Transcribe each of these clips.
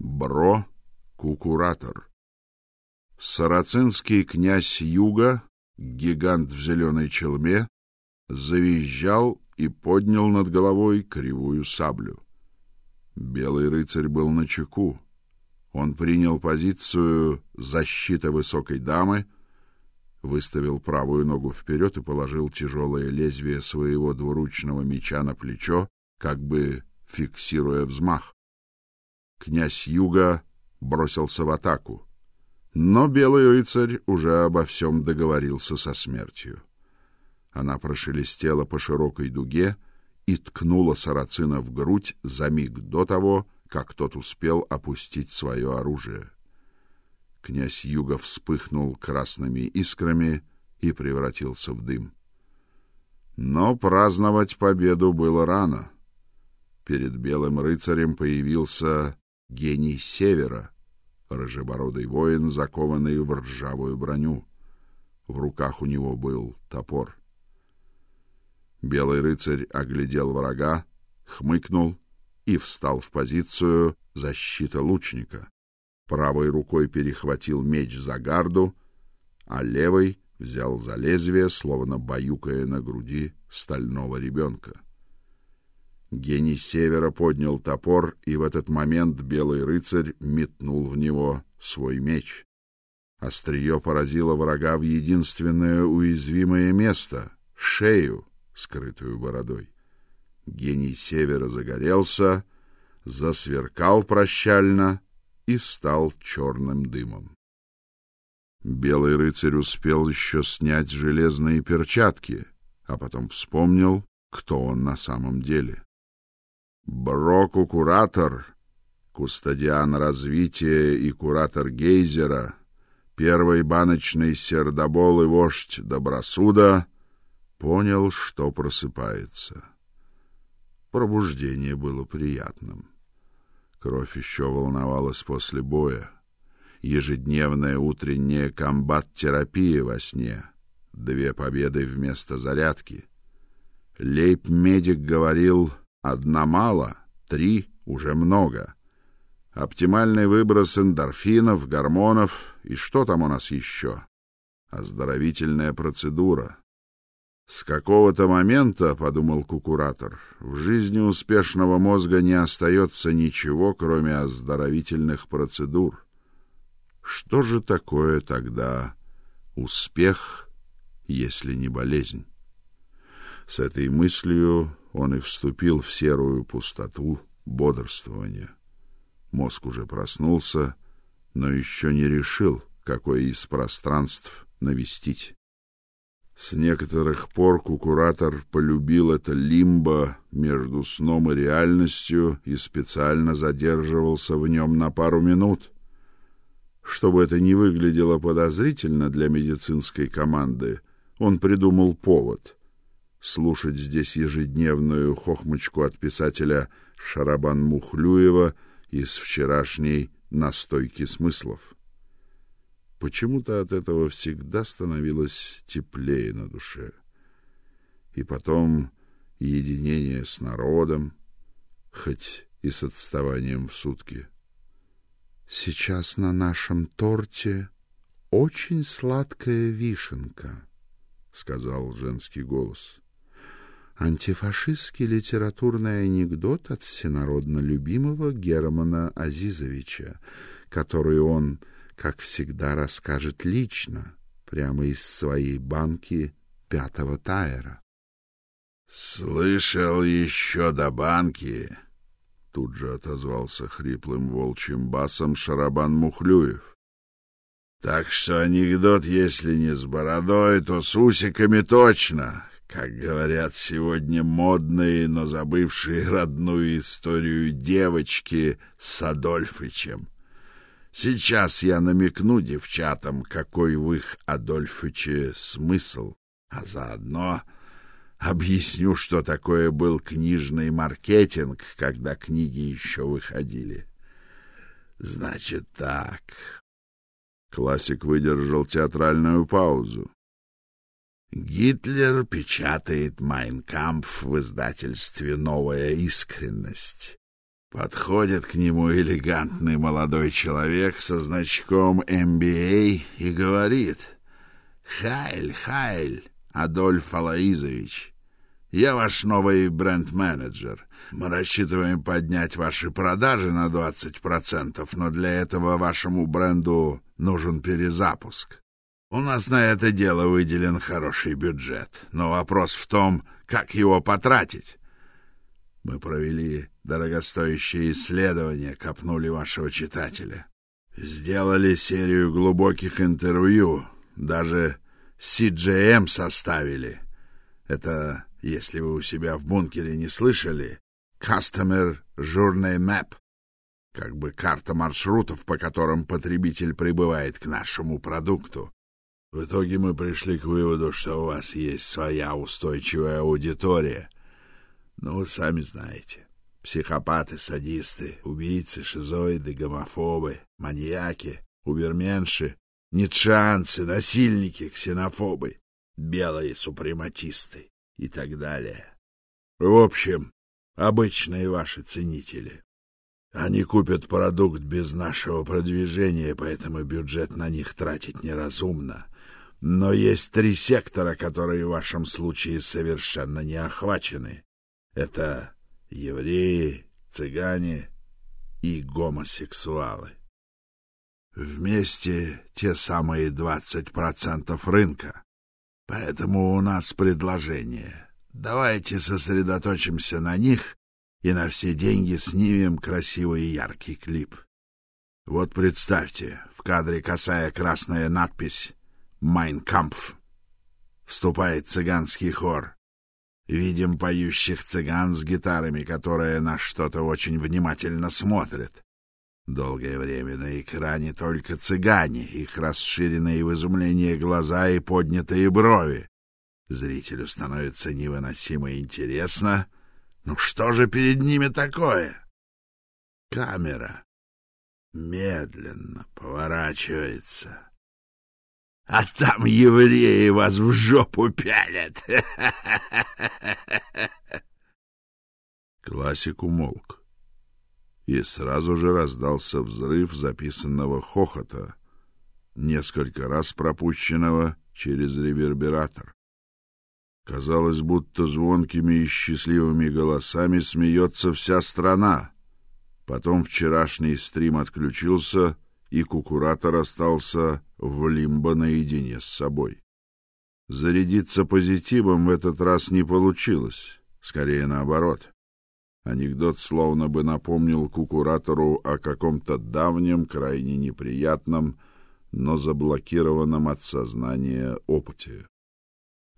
Бро Кукуратор. Сарацинский князь Юга, гигант в зеленой челме, завизжал и поднял над головой кривую саблю. Белый рыцарь был на чеку. Он принял позицию защиты высокой дамы, выставил правую ногу вперед и положил тяжелое лезвие своего двуручного меча на плечо, как бы фиксируя взмах. Князь Юга бросился в атаку, но белый рыцарь уже обо всем договорился со смертью. Она прошелестела по широкой дуге и ткнула сарацина в грудь за миг до того, как тот успел опустить свое оружие. Князь Юга вспыхнул красными искрами и превратился в дым. Но праздновать победу было рано. Перед белым рыцарем появился гений севера, рыжебородый воин, закованный в ржавую броню. В руках у него был топор. Белый рыцарь оглядел врага, хмыкнул и встал в позицию защиты лучника. Правой рукой перехватил меч за гарду, а левой взял за лезвие, словно баюкая на груди стального ребенка. Гений севера поднял топор, и в этот момент белый рыцарь метнул в него свой меч. Острие поразило врага в единственное уязвимое место шею, скрытую бородой. Гений севера загорелся, засверкал прощально и стал черным дымом. Белый рыцарь успел еще снять железные перчатки, а потом вспомнил, кто он на самом деле. Броку куратор, кустодиан развития и куратор Гейзера, первый баночный сердобол и вождь Добросуда понял, что просыпается. Пробуждение было приятным. Кровь еще волновалась после боя. Ежедневная утренняя комбат-терапия во сне. Две победы вместо зарядки. Лейб-медик говорил Одна мало, три уже много. Оптимальный выброс эндорфинов, гормонов и что там у нас еще? Оздоровительная процедура. С какого-то момента, подумал кукуратор, в жизни успешного мозга не остается ничего, кроме оздоровительных процедур. Что же такое тогда успех, если не болезнь? С этой мыслью он и вступил в серую пустоту бодрствования. Мозг уже проснулся, но еще не решил, какое из пространств навестить. С некоторых пор кукуратор полюбил это лимбо между сном и реальностью и специально задерживался в нем на пару минут. Чтобы это не выглядело подозрительно для медицинской команды, он придумал повод — слушать здесь ежедневную хохмочку от писателя Шарабан Мухлюева из вчерашней настойки смыслов. Почему-то от этого всегда становилось теплее на душе. И потом единение с народом, хоть и с отставанием в сутки. Сейчас на нашем торте очень сладкая вишенка, сказал женский голос антифашистский литературный анекдот от всенародно любимого Германа Азизовича, который он, как всегда, расскажет лично, прямо из своей банки пятого тайра. Слышал еще до банки, тут же отозвался хриплым волчьим басом Шарабан Мухлюев. Так что анекдот, если не с бородой, то с усиками точно как говорят сегодня модные, но забывшие родную историю девочки с Адольфычем. Сейчас я намекну девчатам, какой в их Адольфыче смысл, а заодно объясню, что такое был книжный маркетинг, когда книги еще выходили. Значит так. Классик выдержал театральную паузу. Гитлер печатает «Майнкампф» в издательстве «Новая искренность». Подходит к нему элегантный молодой человек со значком MBA и говорит: "Хайль, Хайль, Адольф Алаизович, я ваш новый бренд-менеджер. Мы рассчитываем поднять ваши продажи на 20%, но для этого вашему бренду нужен перезапуск. У нас на это дело выделен хороший бюджет, но вопрос в том, как его потратить. Мы провели дорогостоящее исследование, копнули вашего читателя. Сделали серию глубоких интервью, даже CGM составили. Это, если вы у себя в бункере не слышали, Customer Journey Map, как бы карта маршрутов, по которым потребитель прибывает к нашему продукту. В итоге мы пришли к выводу, что у вас есть своя устойчивая аудитория. Ну, сами знаете. Психопаты, садисты, убийцы, шизоиды, гомофобы, маньяки, уберменши, нитшанцы, насильники, ксенофобы, белые супрематисты и так далее. В общем, обычные ваши ценители. Они купят продукт без нашего продвижения, поэтому бюджет на них тратить неразумно. Но есть три сектора, которые в вашем случае совершенно не охвачены. Это евреи, цыгане и гомосексуалы. Вместе те самые двадцать процентов рынка. Поэтому у нас предложение. Давайте сосредоточимся на них и на все деньги снимем красивый и яркий клип. Вот представьте, в кадре косая красная надпись «Майн Кампф». Вступает цыганский хор. Видим поющих цыган с гитарами, которые на что-то очень внимательно смотрят. Долгое время на экране только цыгане, их расширенные в изумлении глаза и поднятые брови. Зрителю становится невыносимо интересно. Ну что же перед ними такое? Камера медленно поворачивается а там евреи вас в жопу пялят. Классик умолк, и сразу же раздался взрыв записанного хохота, несколько раз пропущенного через ревербератор. Казалось, будто звонкими и счастливыми голосами смеется вся страна. Потом вчерашний стрим отключился, и кукуратор остался в лимбо наедине с собой. Зарядиться позитивом в этот раз не получилось, скорее наоборот. Анекдот словно бы напомнил кукуратору о каком-то давнем, крайне неприятном, но заблокированном от сознания опыте.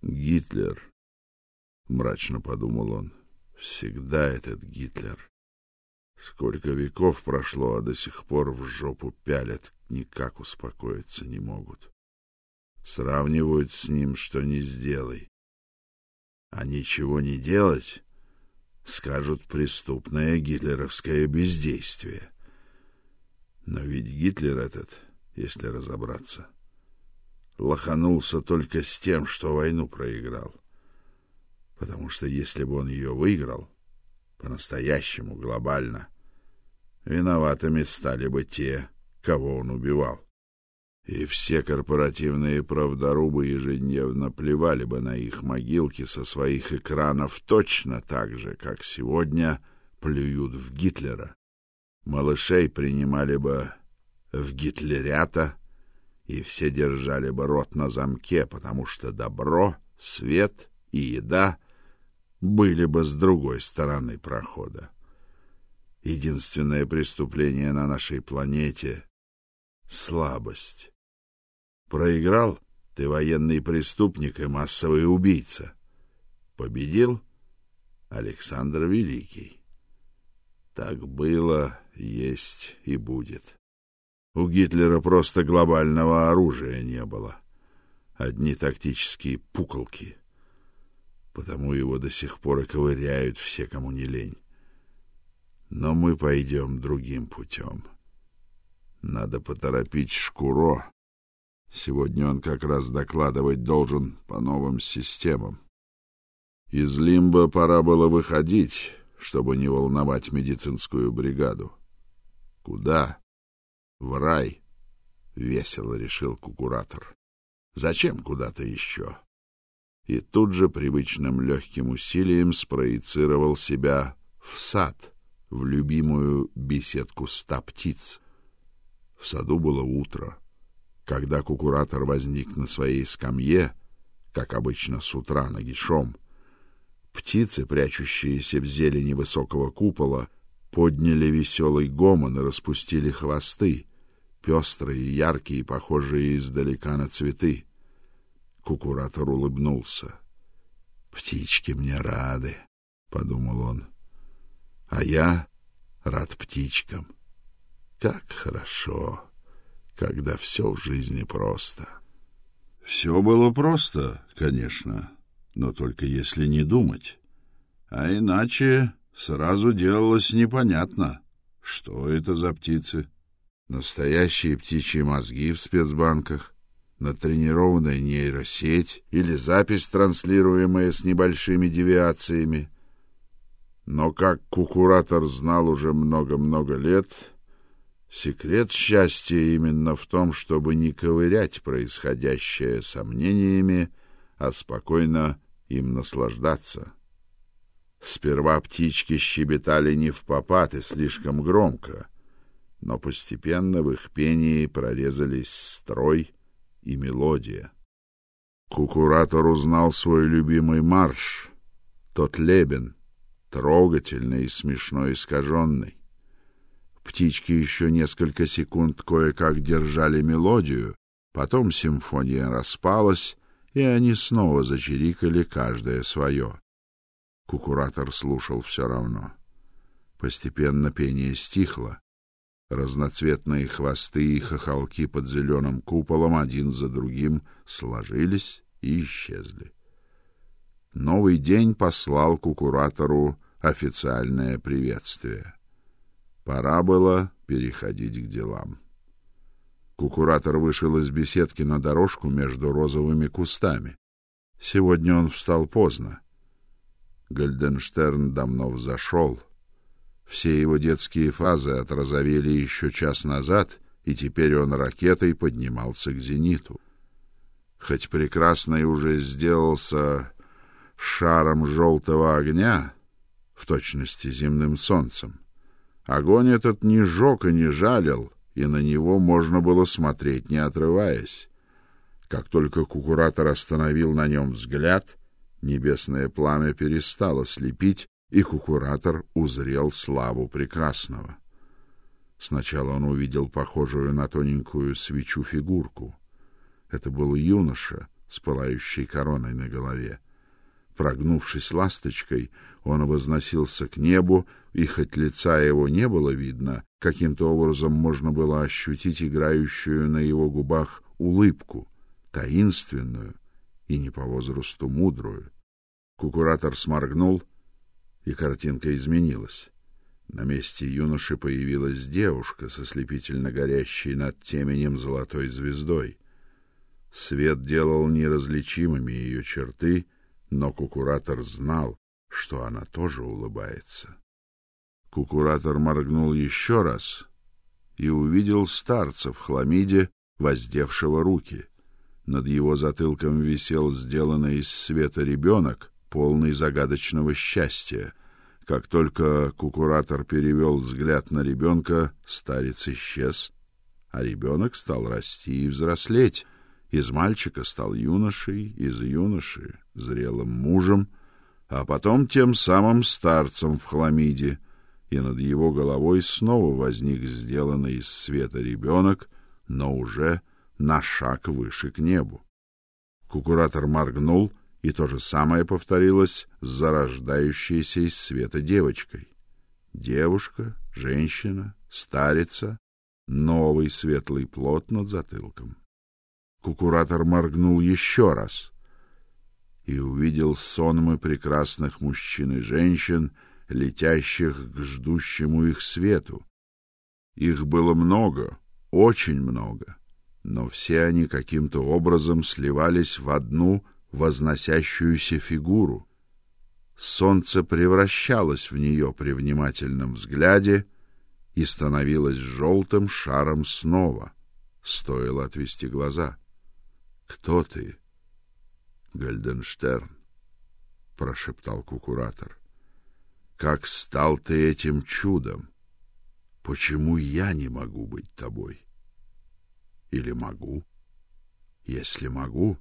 Гитлер, мрачно подумал он. Всегда этот Гитлер. Сколько веков прошло, а до сих пор в жопу пялят никак успокоиться не могут. Сравнивают с ним, что не сделай. А ничего не делать, скажут преступное гитлеровское бездействие. Но ведь Гитлер этот, если разобраться, лоханулся только с тем, что войну проиграл. Потому что если бы он ее выиграл, по-настоящему глобально, виноватыми стали бы те, кого он убивал. И все корпоративные правдорубы ежедневно плевали бы на их могилки со своих экранов точно так же, как сегодня плюют в Гитлера. Малышей принимали бы в гитлерята, и все держали бы рот на замке, потому что добро, свет и еда были бы с другой стороны прохода. Единственное преступление на нашей планете слабость. Проиграл ты военный преступник и массовый убийца. Победил Александр Великий. Так было, есть и будет. У Гитлера просто глобального оружия не было. Одни тактические пуколки. Потому его до сих пор и ковыряют все, кому не лень. Но мы пойдем другим путем. Надо поторопить Шкуро. Сегодня он как раз докладывать должен по новым системам. Из лимба пора было выходить, чтобы не волновать медицинскую бригаду. Куда? В рай, весело решил кукуратор. Зачем куда-то еще? И тут же привычным легким усилием спроецировал себя в сад, в любимую беседку ста птиц. В саду было утро. Когда кукуратор возник на своей скамье, как обычно с утра нагишом, птицы, прячущиеся в зелени высокого купола, подняли веселый гомон и распустили хвосты, пестрые, яркие, похожие издалека на цветы. Кукуратор улыбнулся. Птички мне рады, подумал он. А я рад птичкам. Как хорошо, когда все в жизни просто. Все было просто, конечно, но только если не думать. А иначе сразу делалось непонятно, что это за птицы. Настоящие птичьи мозги в спецбанках, натренированная нейросеть или запись, транслируемая с небольшими девиациями. Но как кукуратор знал уже много-много лет, секрет счастья именно в том, чтобы не ковырять происходящее сомнениями, а спокойно им наслаждаться. Сперва птички щебетали не в попад и слишком громко, но постепенно в их пении прорезались строй и мелодия. Кукуратор узнал свой любимый марш, тот лебен, трогательный и смешно искаженный. Птички еще несколько секунд кое-как держали мелодию, потом симфония распалась, и они снова зачирикали каждое свое. Кукуратор слушал все равно. Постепенно пение стихло. Разноцветные хвосты и хохолки под зеленым куполом один за другим сложились и исчезли. Новый день послал кукуратору официальное приветствие. Пора было переходить к делам. Кукуратор вышел из беседки на дорожку между розовыми кустами. Сегодня он встал поздно. Гальденштерн давно взошел. Все его детские фазы отрозовели еще час назад, и теперь он ракетой поднимался к зениту. Хоть прекрасный уже сделался шаром желтого огня, в точности земным солнцем. Огонь этот не жег и не жалил, и на него можно было смотреть, не отрываясь. Как только кукуратор остановил на нем взгляд, Небесное пламя перестало слепить, и кукуратор узрел славу прекрасного. Сначала он увидел похожую на тоненькую свечу фигурку. Это был юноша с пылающей короной на голове. Прогнувшись ласточкой, он возносился к небу, и хоть лица его не было видно, каким-то образом можно было ощутить играющую на его губах улыбку, таинственную, и не по возрасту мудрую. Кукуратор сморгнул, и картинка изменилась. На месте юноши появилась девушка со слепительно горящей над теменем золотой звездой. Свет делал неразличимыми ее черты, но кукуратор знал, что она тоже улыбается. Кукуратор моргнул еще раз и увидел старца в хламиде, воздевшего руки. Над его затылком висел сделанный из света ребенок, полный загадочного счастья. Как только кукуратор перевел взгляд на ребенка, старец исчез, а ребенок стал расти и взрослеть. Из мальчика стал юношей, из юноши зрелым мужем, а потом тем самым старцем в хламиде, и над его головой снова возник сделанный из света ребенок, но уже на шаг выше к небу. Кукуратор моргнул, и то же самое повторилось с зарождающейся из света девочкой. Девушка, женщина, старица, новый светлый плод над затылком. Кукуратор моргнул еще раз и увидел сонмы прекрасных мужчин и женщин, летящих к ждущему их свету. Их было много, очень много но все они каким-то образом сливались в одну возносящуюся фигуру. Солнце превращалось в нее при внимательном взгляде и становилось желтым шаром снова. Стоило отвести глаза. Кто ты? Гальденштерн, прошептал кукуратор. Как стал ты этим чудом? Почему я не могу быть тобой? Или могу? Если могу,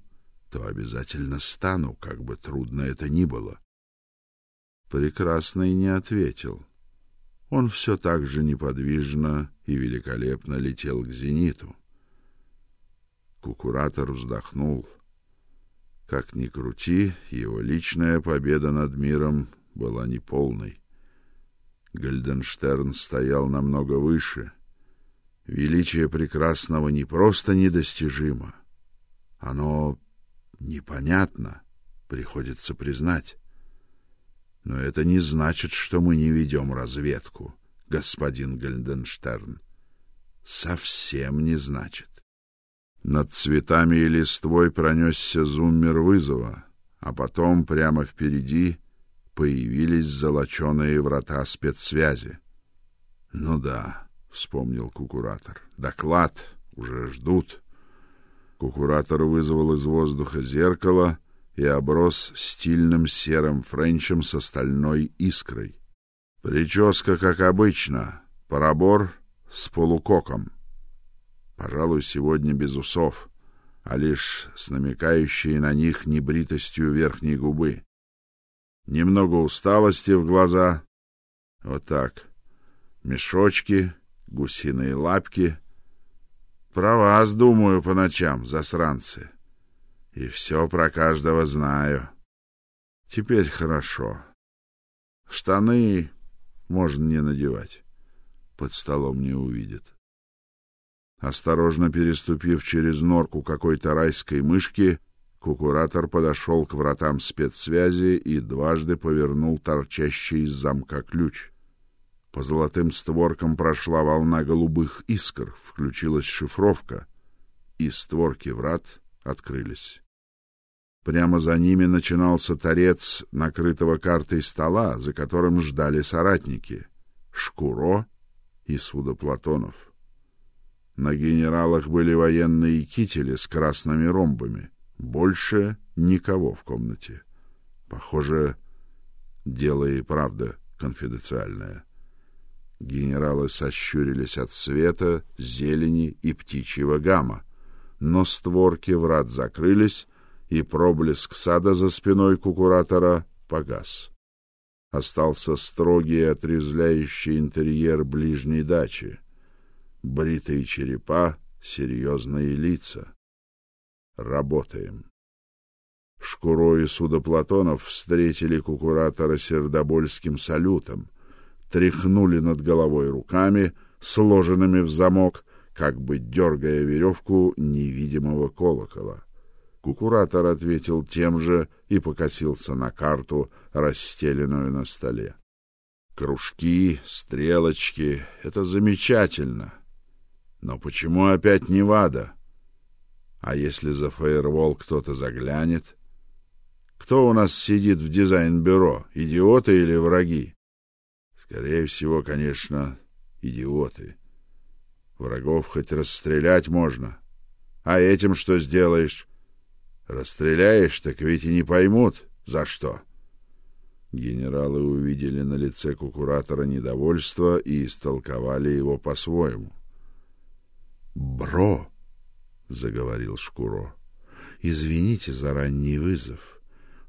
то обязательно стану, как бы трудно это ни было. Прекрасный не ответил. Он все так же неподвижно и великолепно летел к зениту. Кукуратор вздохнул. Как ни крути, его личная победа над миром была неполной. Гальденштерн стоял намного выше. Величие прекрасного не просто недостижимо, оно непонятно, приходится признать. Но это не значит, что мы не ведем разведку, господин Гальденштерн. Совсем не значит. Над цветами и листвой пронесся зуммер вызова, а потом прямо впереди появились золоченые врата спецсвязи. Ну да, вспомнил кукуратор. Доклад уже ждут. Кукуратор вызвал из воздуха зеркало и оброс стильным серым френчем с стальной искрой. Прическа, как обычно, парабор с полукоком. Пожалуй, сегодня без усов, а лишь с намекающей на них небритостью верхней губы. Немного усталости в глаза. Вот так. Мешочки, гусиные лапки. Про вас думаю по ночам, засранцы и все про каждого знаю. Теперь хорошо. Штаны можно не надевать. Под столом не увидят. Осторожно переступив через норку какой-то райской мышки, кукуратор подошел к вратам спецсвязи и дважды повернул торчащий из замка ключ. По золотым створкам прошла волна голубых искр, включилась шифровка, и створки врат открылись. Прямо за ними начинался торец накрытого картой стола, за которым ждали соратники Шкуро и Судоплатонов. На генералах были военные кители с красными ромбами. Больше никого в комнате. Похоже, дело и правда конфиденциальное. Генералы сощурились от света, зелени и птичьего гамма но створки врат закрылись, и проблеск сада за спиной кукуратора погас. Остался строгий отрезвляющий интерьер ближней дачи. Бритые черепа, серьезные лица. Работаем. Шкуро и Судоплатонов встретили кукуратора сердобольским салютом, тряхнули над головой руками, сложенными в замок, как бы дергая веревку невидимого колокола. Кукуратор ответил тем же и покосился на карту, расстеленную на столе. Кружки, стрелочки это замечательно. Но почему опять Невада? А если за фаервол кто-то заглянет? Кто у нас сидит в дизайн-бюро? Идиоты или враги? Скорее всего, конечно, идиоты. Врагов хоть расстрелять можно. А этим что сделаешь? Расстреляешь, так ведь и не поймут, за что. Генералы увидели на лице кукуратора недовольство и истолковали его по-своему. «Бро!» — заговорил Шкуро. «Извините за ранний вызов,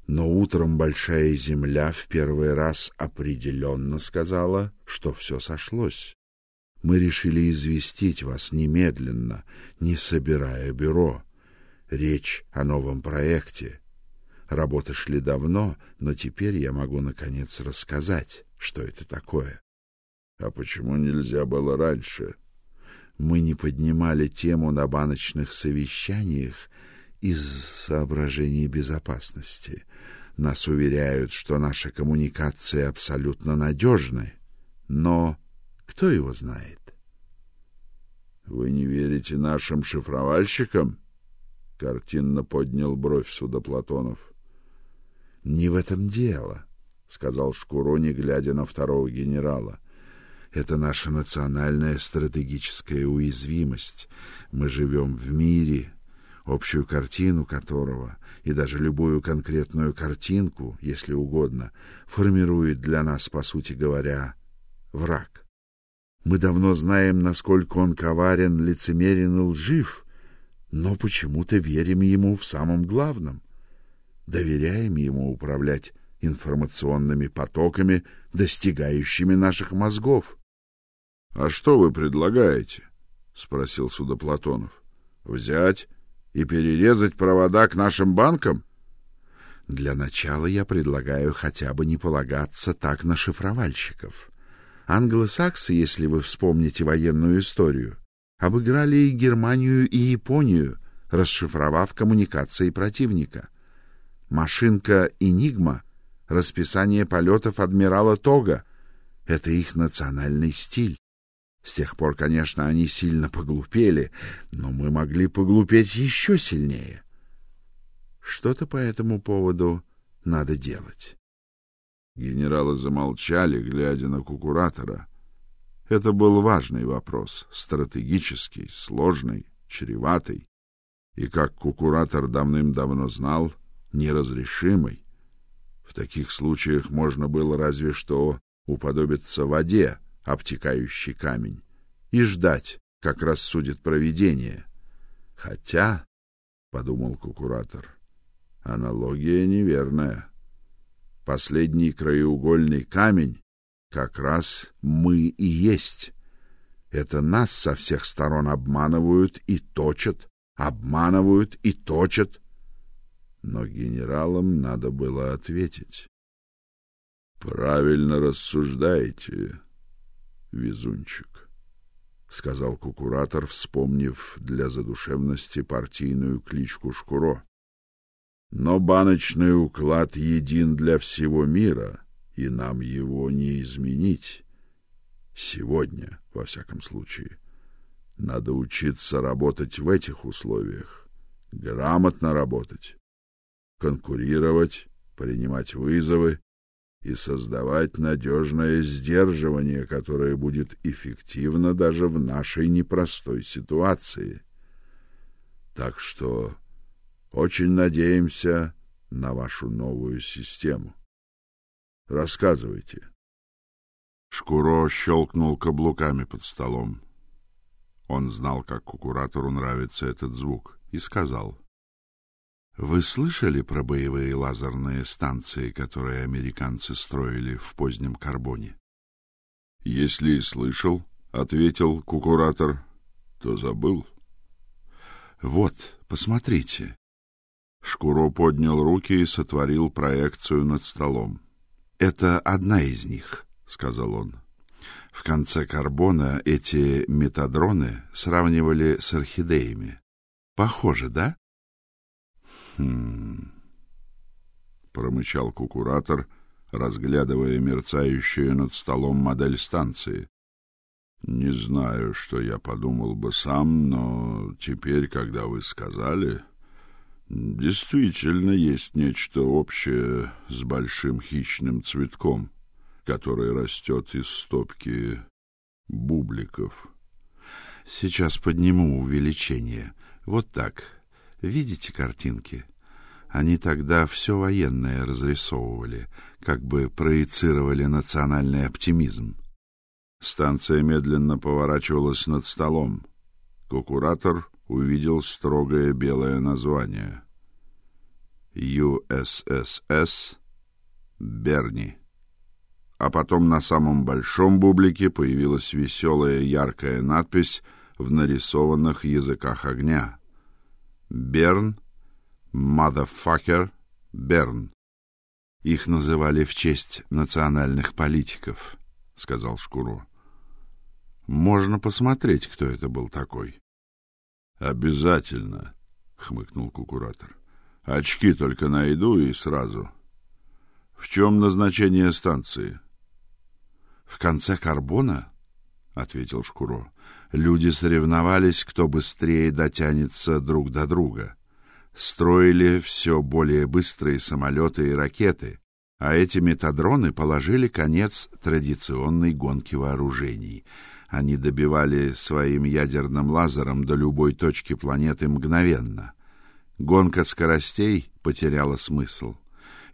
но утром Большая Земля в первый раз определенно сказала, что все сошлось мы решили известить вас немедленно, не собирая бюро. Речь о новом проекте. Работы шли давно, но теперь я могу наконец рассказать, что это такое. А почему нельзя было раньше? Мы не поднимали тему на баночных совещаниях из соображений безопасности. Нас уверяют, что наши коммуникации абсолютно надежны, но кто его знает? Вы не верите нашим шифровальщикам? Картинно поднял бровь Судоплатонов. Не в этом дело, сказал Шкуро, не глядя на второго генерала. Это наша национальная стратегическая уязвимость. Мы живем в мире, общую картину которого и даже любую конкретную картинку, если угодно, формирует для нас, по сути говоря, враг. Мы давно знаем, насколько он коварен, лицемерен и лжив, но почему-то верим ему в самом главном. Доверяем ему управлять информационными потоками, достигающими наших мозгов. — А что вы предлагаете? — спросил Судоплатонов. — Взять и перерезать провода к нашим банкам? Для начала я предлагаю хотя бы не полагаться так на шифровальщиков. Англосаксы, если вы вспомните военную историю, обыграли и Германию, и Японию, расшифровав коммуникации противника. Машинка Энигма, расписание полетов адмирала Тога это их национальный стиль. С тех пор, конечно, они сильно поглупели, но мы могли поглупеть еще сильнее. Что-то по этому поводу надо делать. Генералы замолчали, глядя на кукуратора. Это был важный вопрос, стратегический, сложный, чреватый и, как кукуратор давным-давно знал, неразрешимый. В таких случаях можно было разве что уподобиться воде, обтекающий камень, и ждать, как рассудит провидение. Хотя, подумал кукуратор, аналогия неверная. Последний краеугольный камень как раз мы и есть. Это нас со всех сторон обманывают и точат, обманывают и точат. Но генералам надо было ответить. Правильно рассуждаете, везунчик, сказал кукуратор, вспомнив для задушевности партийную кличку Шкуро. Но баночный уклад един для всего мира, и нам его не изменить. Сегодня, во всяком случае, надо учиться работать в этих условиях, грамотно работать, конкурировать, принимать вызовы и создавать надежное сдерживание, которое будет эффективно даже в нашей непростой ситуации. Так что очень надеемся на вашу новую систему. Рассказывайте. Шкуро щелкнул каблуками под столом. Он знал, как кукуратору нравится этот звук, и сказал: вы слышали про боевые лазерные станции, которые американцы строили в позднем карбоне? Если и слышал, ответил кукуратор, то забыл. Вот, посмотрите. Шкуро поднял руки и сотворил проекцию над столом. Это одна из них, сказал он. В конце карбона эти метадроны сравнивали с орхидеями. Похоже, да? Хм. промычал кукуратор, разглядывая мерцающую над столом модель станции. Не знаю, что я подумал бы сам, но теперь, когда вы сказали, действительно есть нечто общее с большим хищным цветком, который растет из стопки бубликов. Сейчас подниму увеличение. Вот так. Видите картинки? Они тогда все военное разрисовывали, как бы проецировали национальный оптимизм. Станция медленно поворачивалась над столом. Кукуратор увидел строгое белое название. USSS Берни. А потом на самом большом бублике появилась веселая яркая надпись в нарисованных языках огня. Берн, motherfucker, Берн. Их называли в честь национальных политиков, сказал Шкуро. Можно посмотреть, кто это был такой. Обязательно, хмыкнул кукуратор. Очки только найду и сразу. В чем назначение станции? В конце карбона, ответил Шкуро люди соревновались, кто быстрее дотянется друг до друга. Строили все более быстрые самолеты и ракеты, А эти метадроны положили конец традиционной гонке вооружений. Они добивали своим ядерным лазером до любой точки планеты мгновенно. Гонка скоростей потеряла смысл.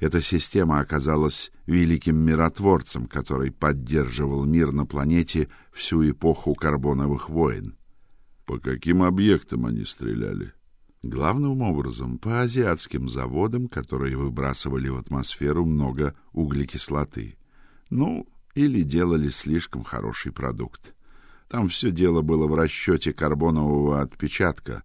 Эта система оказалась великим миротворцем, который поддерживал мир на планете всю эпоху карбоновых войн. По каким объектам они стреляли? Главным образом по азиатским заводам, которые выбрасывали в атмосферу много углекислоты. Ну, или делали слишком хороший продукт. Там все дело было в расчете карбонового отпечатка,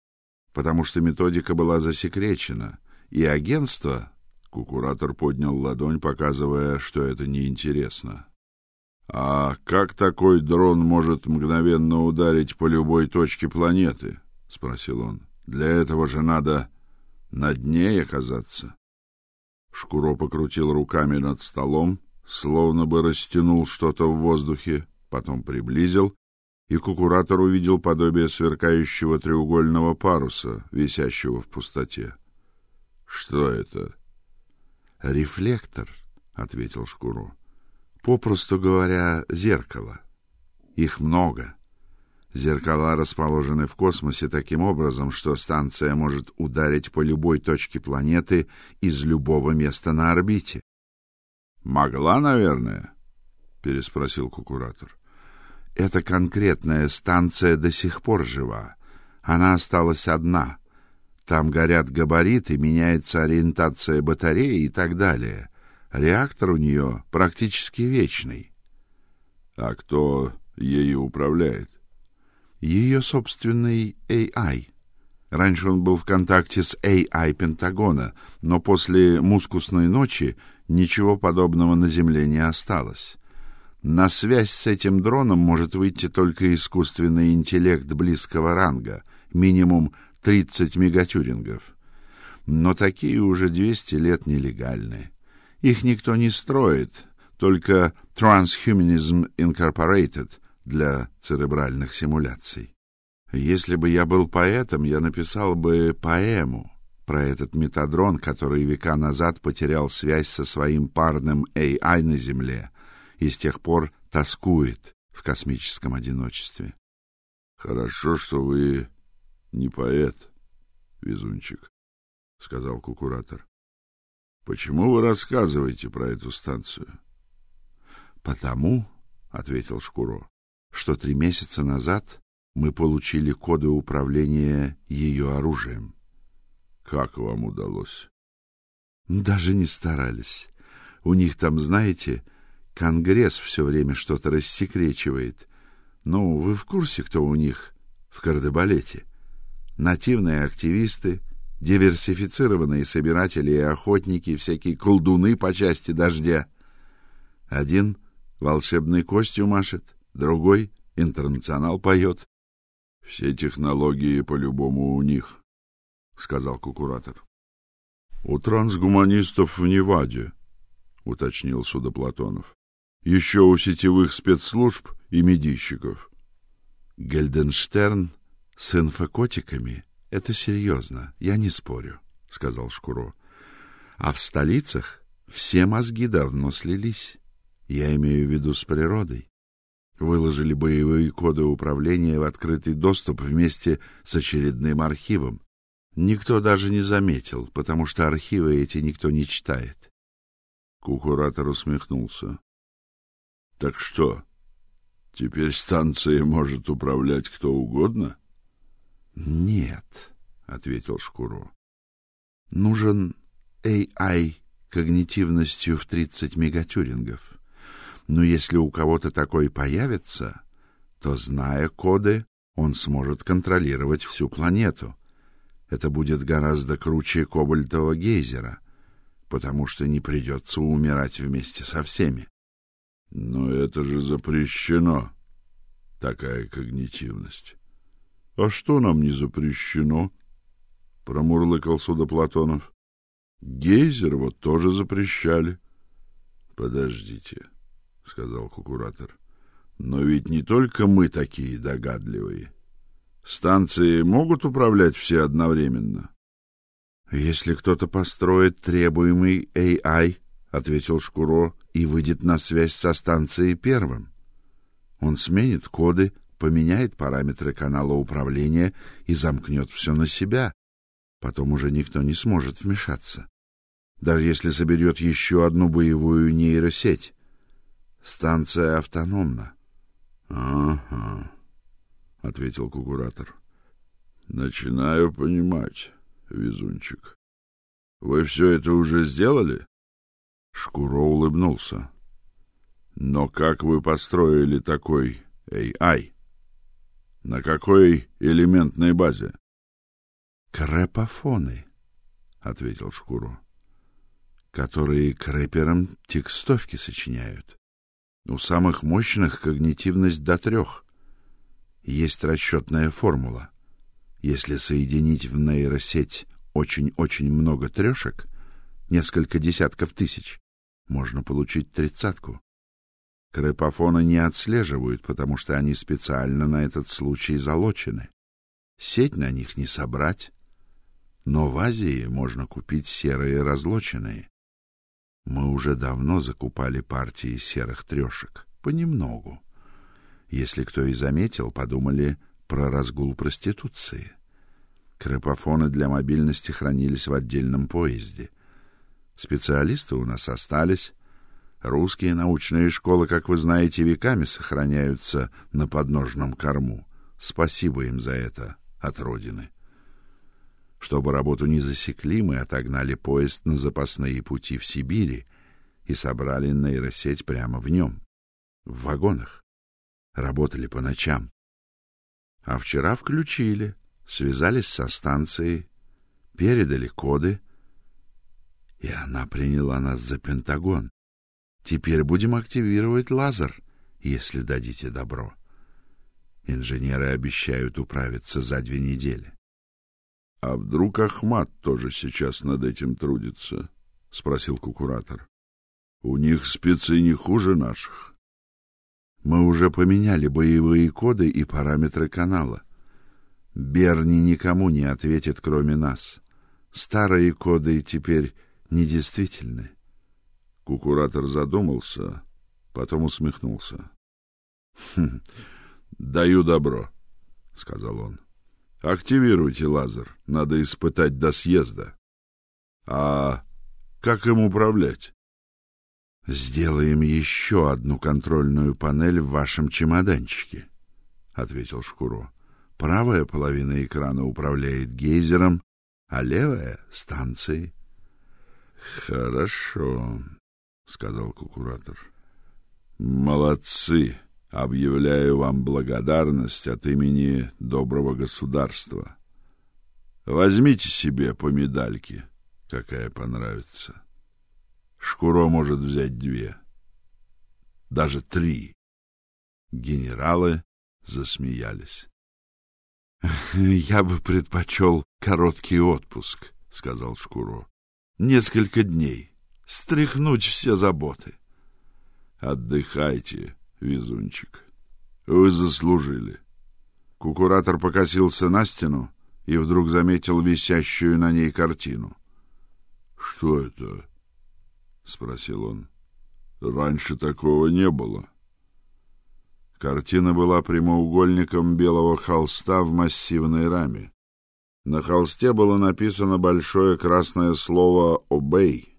потому что методика была засекречена, и агентство Кукуратор поднял ладонь, показывая, что это неинтересно. А как такой дрон может мгновенно ударить по любой точке планеты? спросил он. Для этого же надо над ней оказаться. Шкуро покрутил руками над столом, словно бы растянул что-то в воздухе, потом приблизил, и кукуратор увидел подобие сверкающего треугольного паруса, висящего в пустоте. Что это? Рефлектор, ответил Шкуро. Попросту говоря, зеркало. Их много. Зеркала расположены в космосе таким образом, что станция может ударить по любой точке планеты из любого места на орбите. Могла, наверное, переспросил кукуратор. Эта конкретная станция до сих пор жива. Она осталась одна. Там горят габариты, меняется ориентация батареи и так далее. Реактор у нее практически вечный. А кто ею управляет? Ее собственный AI. Раньше он был в контакте с AI Пентагона, но после мускусной ночи ничего подобного на Земле не осталось. На связь с этим дроном может выйти только искусственный интеллект близкого ранга, минимум 30 мегатюрингов. Но такие уже 200 лет нелегальны. Их никто не строит, только Transhumanism Incorporated для церебральных симуляций. Если бы я был поэтом, я написал бы поэму про этот метадрон, который века назад потерял связь со своим парным AI на Земле и с тех пор тоскует в космическом одиночестве. Хорошо, что вы не поэт, везунчик, сказал кукуратор. Почему вы рассказываете про эту станцию? Потому, ответил Шкуро, что три месяца назад мы получили коды управления ее оружием. Как вам удалось? Даже не старались. У них там, знаете, Конгресс все время что-то рассекречивает. Ну, вы в курсе, кто у них в Кардебалете? нативные активисты, диверсифицированные собиратели и охотники, всякие колдуны по части дождя. Один волшебной костью машет, другой интернационал поет. Все технологии по-любому у них, сказал кукуратор. У трансгуманистов в Неваде, уточнил Судоплатонов. Еще у сетевых спецслужб и медийщиков. Гельденштерн с инфокотиками это серьезно, я не спорю, сказал Шкуро. А в столицах все мозги давно слились. Я имею в виду с природой. Выложили боевые коды управления в открытый доступ вместе с очередным архивом. Никто даже не заметил, потому что архивы эти никто не читает. Кукуратор усмехнулся. Так что, теперь станцией может управлять кто угодно? Нет, ответил Шкуро. Нужен AI когнитивностью в 30 мегатюрингов. Но если у кого-то такой появится, то зная коды, он сможет контролировать всю планету. Это будет гораздо круче кобальтового гейзера, потому что не придется умирать вместе со всеми. Но это же запрещено, такая когнитивность. А что нам не запрещено? промурлыкал Судоплатонов. Вот тоже запрещали. Подождите, сказал кукуратор. Но ведь не только мы такие догадливые. Станции могут управлять все одновременно. Если кто-то построит требуемый AI, ответил Шкуро, и выйдет на связь со станцией первым. Он сменит коды, поменяет параметры канала управления и замкнет все на себя. Потом уже никто не сможет вмешаться. Даже если соберет еще одну боевую нейросеть. Станция автономна. Ага, ответил куратор. Начинаю понимать, везунчик. Вы все это уже сделали? Шкуро улыбнулся. Но как вы построили такой AI? На какой элементной базе? Крэпофоны, ответил Шкуро, которые крэперам текстовки сочиняют. У самых мощных когнитивность до трех. Есть расчетная формула. Если соединить в нейросеть очень-очень много трешек, несколько десятков тысяч, можно получить тридцатку. Крэпофоны не отслеживают, потому что они специально на этот случай залочены. Сеть на них не собрать, но в Азии можно купить серые разлоченные. Мы уже давно закупали партии серых трешек, понемногу. Если кто и заметил, подумали про разгул проституции. Крепофоны для мобильности хранились в отдельном поезде. Специалисты у нас остались. Русские научные школы, как вы знаете, веками сохраняются на подножном корму. Спасибо им за это от родины. Чтобы работу не засекли, мы отогнали поезд на запасные пути в Сибири и собрали нейросеть прямо в нем, в вагонах. Работали по ночам. А вчера включили, связались со станцией, передали коды, и она приняла нас за Пентагон. Теперь будем активировать лазер, если дадите добро. Инженеры обещают управиться за две недели. А вдруг Ахмат тоже сейчас над этим трудится? спросил кукуратор. У них спецы не хуже наших. Мы уже поменяли боевые коды и параметры канала. Берни никому не ответит, кроме нас. Старые коды теперь недействительны. Кукуратор задумался, потом усмехнулся. «Хм, даю добро, сказал он. Активируйте лазер, надо испытать до съезда. А как им управлять? Сделаем еще одну контрольную панель в вашем чемоданчике, ответил Шкуро. Правая половина экрана управляет гейзером, а левая станцией. Хорошо, сказал кукуратор. Молодцы. Объявляю вам благодарность от имени доброго государства. Возьмите себе по медальке, какая понравится. Шкуро может взять две, даже три. Генералы засмеялись. Я бы предпочел короткий отпуск, сказал Шкуро. Несколько дней, стряхнуть все заботы. Отдыхайте, везунчик. Вы заслужили. Кукуратор покосился на стену и вдруг заметил висящую на ней картину. Что это? спросил он. Раньше такого не было. Картина была прямоугольником белого холста в массивной раме. На холсте было написано большое красное слово «Обей»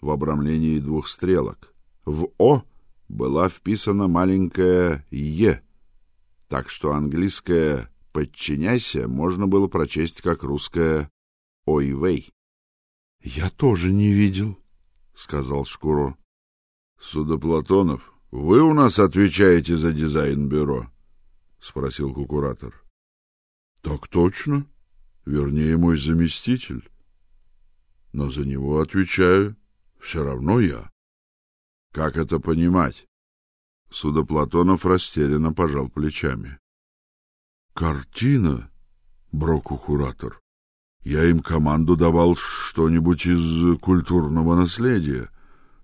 в обрамлении двух стрелок. В «О» была вписана маленькая «Е», так что английское «подчиняйся» можно было прочесть как русское «Ой-вей». — Я тоже не видел, — сказал Шкуро. — Судоплатонов, вы у нас отвечаете за дизайн-бюро? — спросил кукуратор. — Так точно. Вернее, мой заместитель. Но за него отвечаю все равно я. Как это понимать? Судоплатонов растерянно пожал плечами. Картина, брокукуратор. Я им команду давал что-нибудь из культурного наследия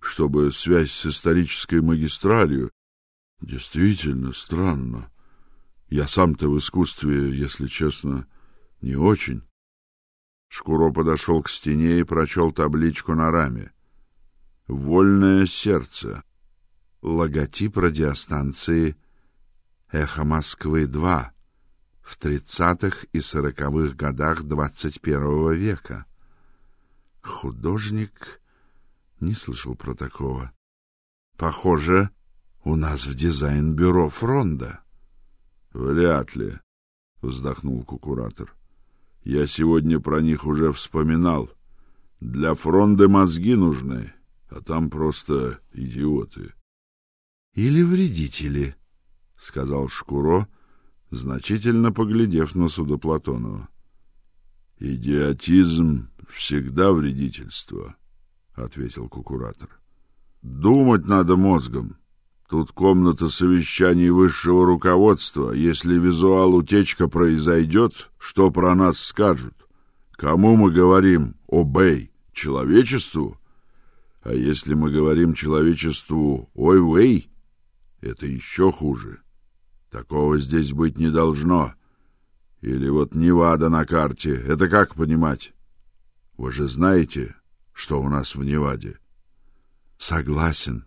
чтобы связь с исторической магистралью действительно странно. Я сам-то в искусстве, если честно, не очень. Шкуро подошел к стене и прочел табличку на раме. Вольное сердце. Логотип радиостанции Эхо Москвы-2 в 30-х и 40-х годах 21 века. Художник не слышал про такого. Похоже, у нас в дизайн-бюро фронда. Вряд ли, вздохнул кукуратор. Я сегодня про них уже вспоминал. Для фронда мозги нужны, а там просто идиоты. Или вредители, сказал Шкуро, значительно поглядев на Судоплатонова. Идиотизм всегда вредительство, ответил кукуратор. Думать надо мозгом. Тут комната совещаний высшего руководства. Если визуал утечка произойдет, что про нас скажут? Кому мы говорим «обей»? Человечеству? А если мы говорим человечеству «ой-вей», это еще хуже. Такого здесь быть не должно. Или вот Невада на карте. Это как понимать? Вы же знаете, что у нас в Неваде? Согласен,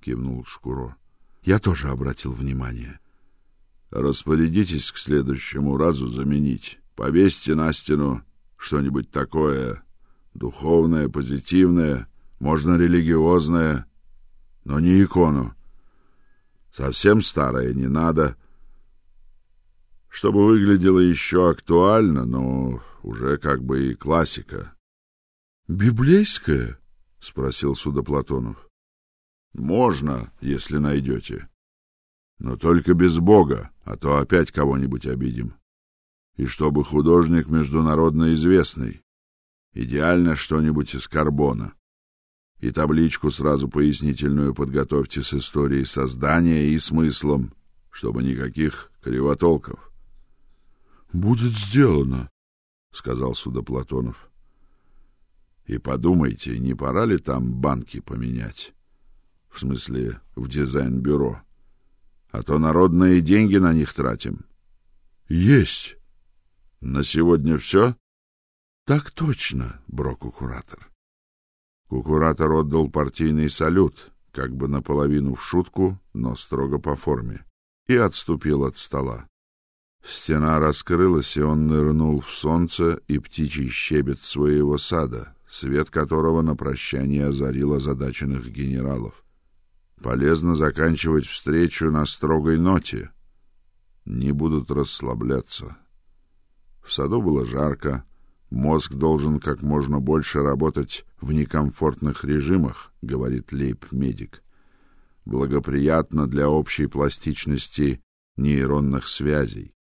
кивнул Шкуро. Я тоже обратил внимание. Распорядитесь к следующему разу заменить. Повесьте на стену что-нибудь такое духовное, позитивное, можно религиозное, но не икону. Совсем старое не надо. Чтобы выглядело еще актуально, но уже как бы и классика. Библейская? спросил Судоплатонов. Можно, если найдете. Но только без Бога, а то опять кого-нибудь обидим. И чтобы художник международно известный. Идеально что-нибудь из карбона и табличку сразу пояснительную подготовьте с историей создания и смыслом, чтобы никаких кривотолков. Будет сделано, сказал Судоплатонов. И подумайте, не пора ли там банки поменять? В смысле, в дизайн-бюро. А то народные деньги на них тратим. Есть. На сегодня все? Так точно, брокукуратор. Кукуратор отдал партийный салют, как бы наполовину в шутку, но строго по форме, и отступил от стола. Стена раскрылась, и он нырнул в солнце и птичий щебет своего сада, свет которого на прощание озарил озадаченных генералов. Полезно заканчивать встречу на строгой ноте. Не будут расслабляться. В саду было жарко, Мозг должен как можно больше работать в некомфортных режимах, говорит лейб-медик. Благоприятно для общей пластичности нейронных связей.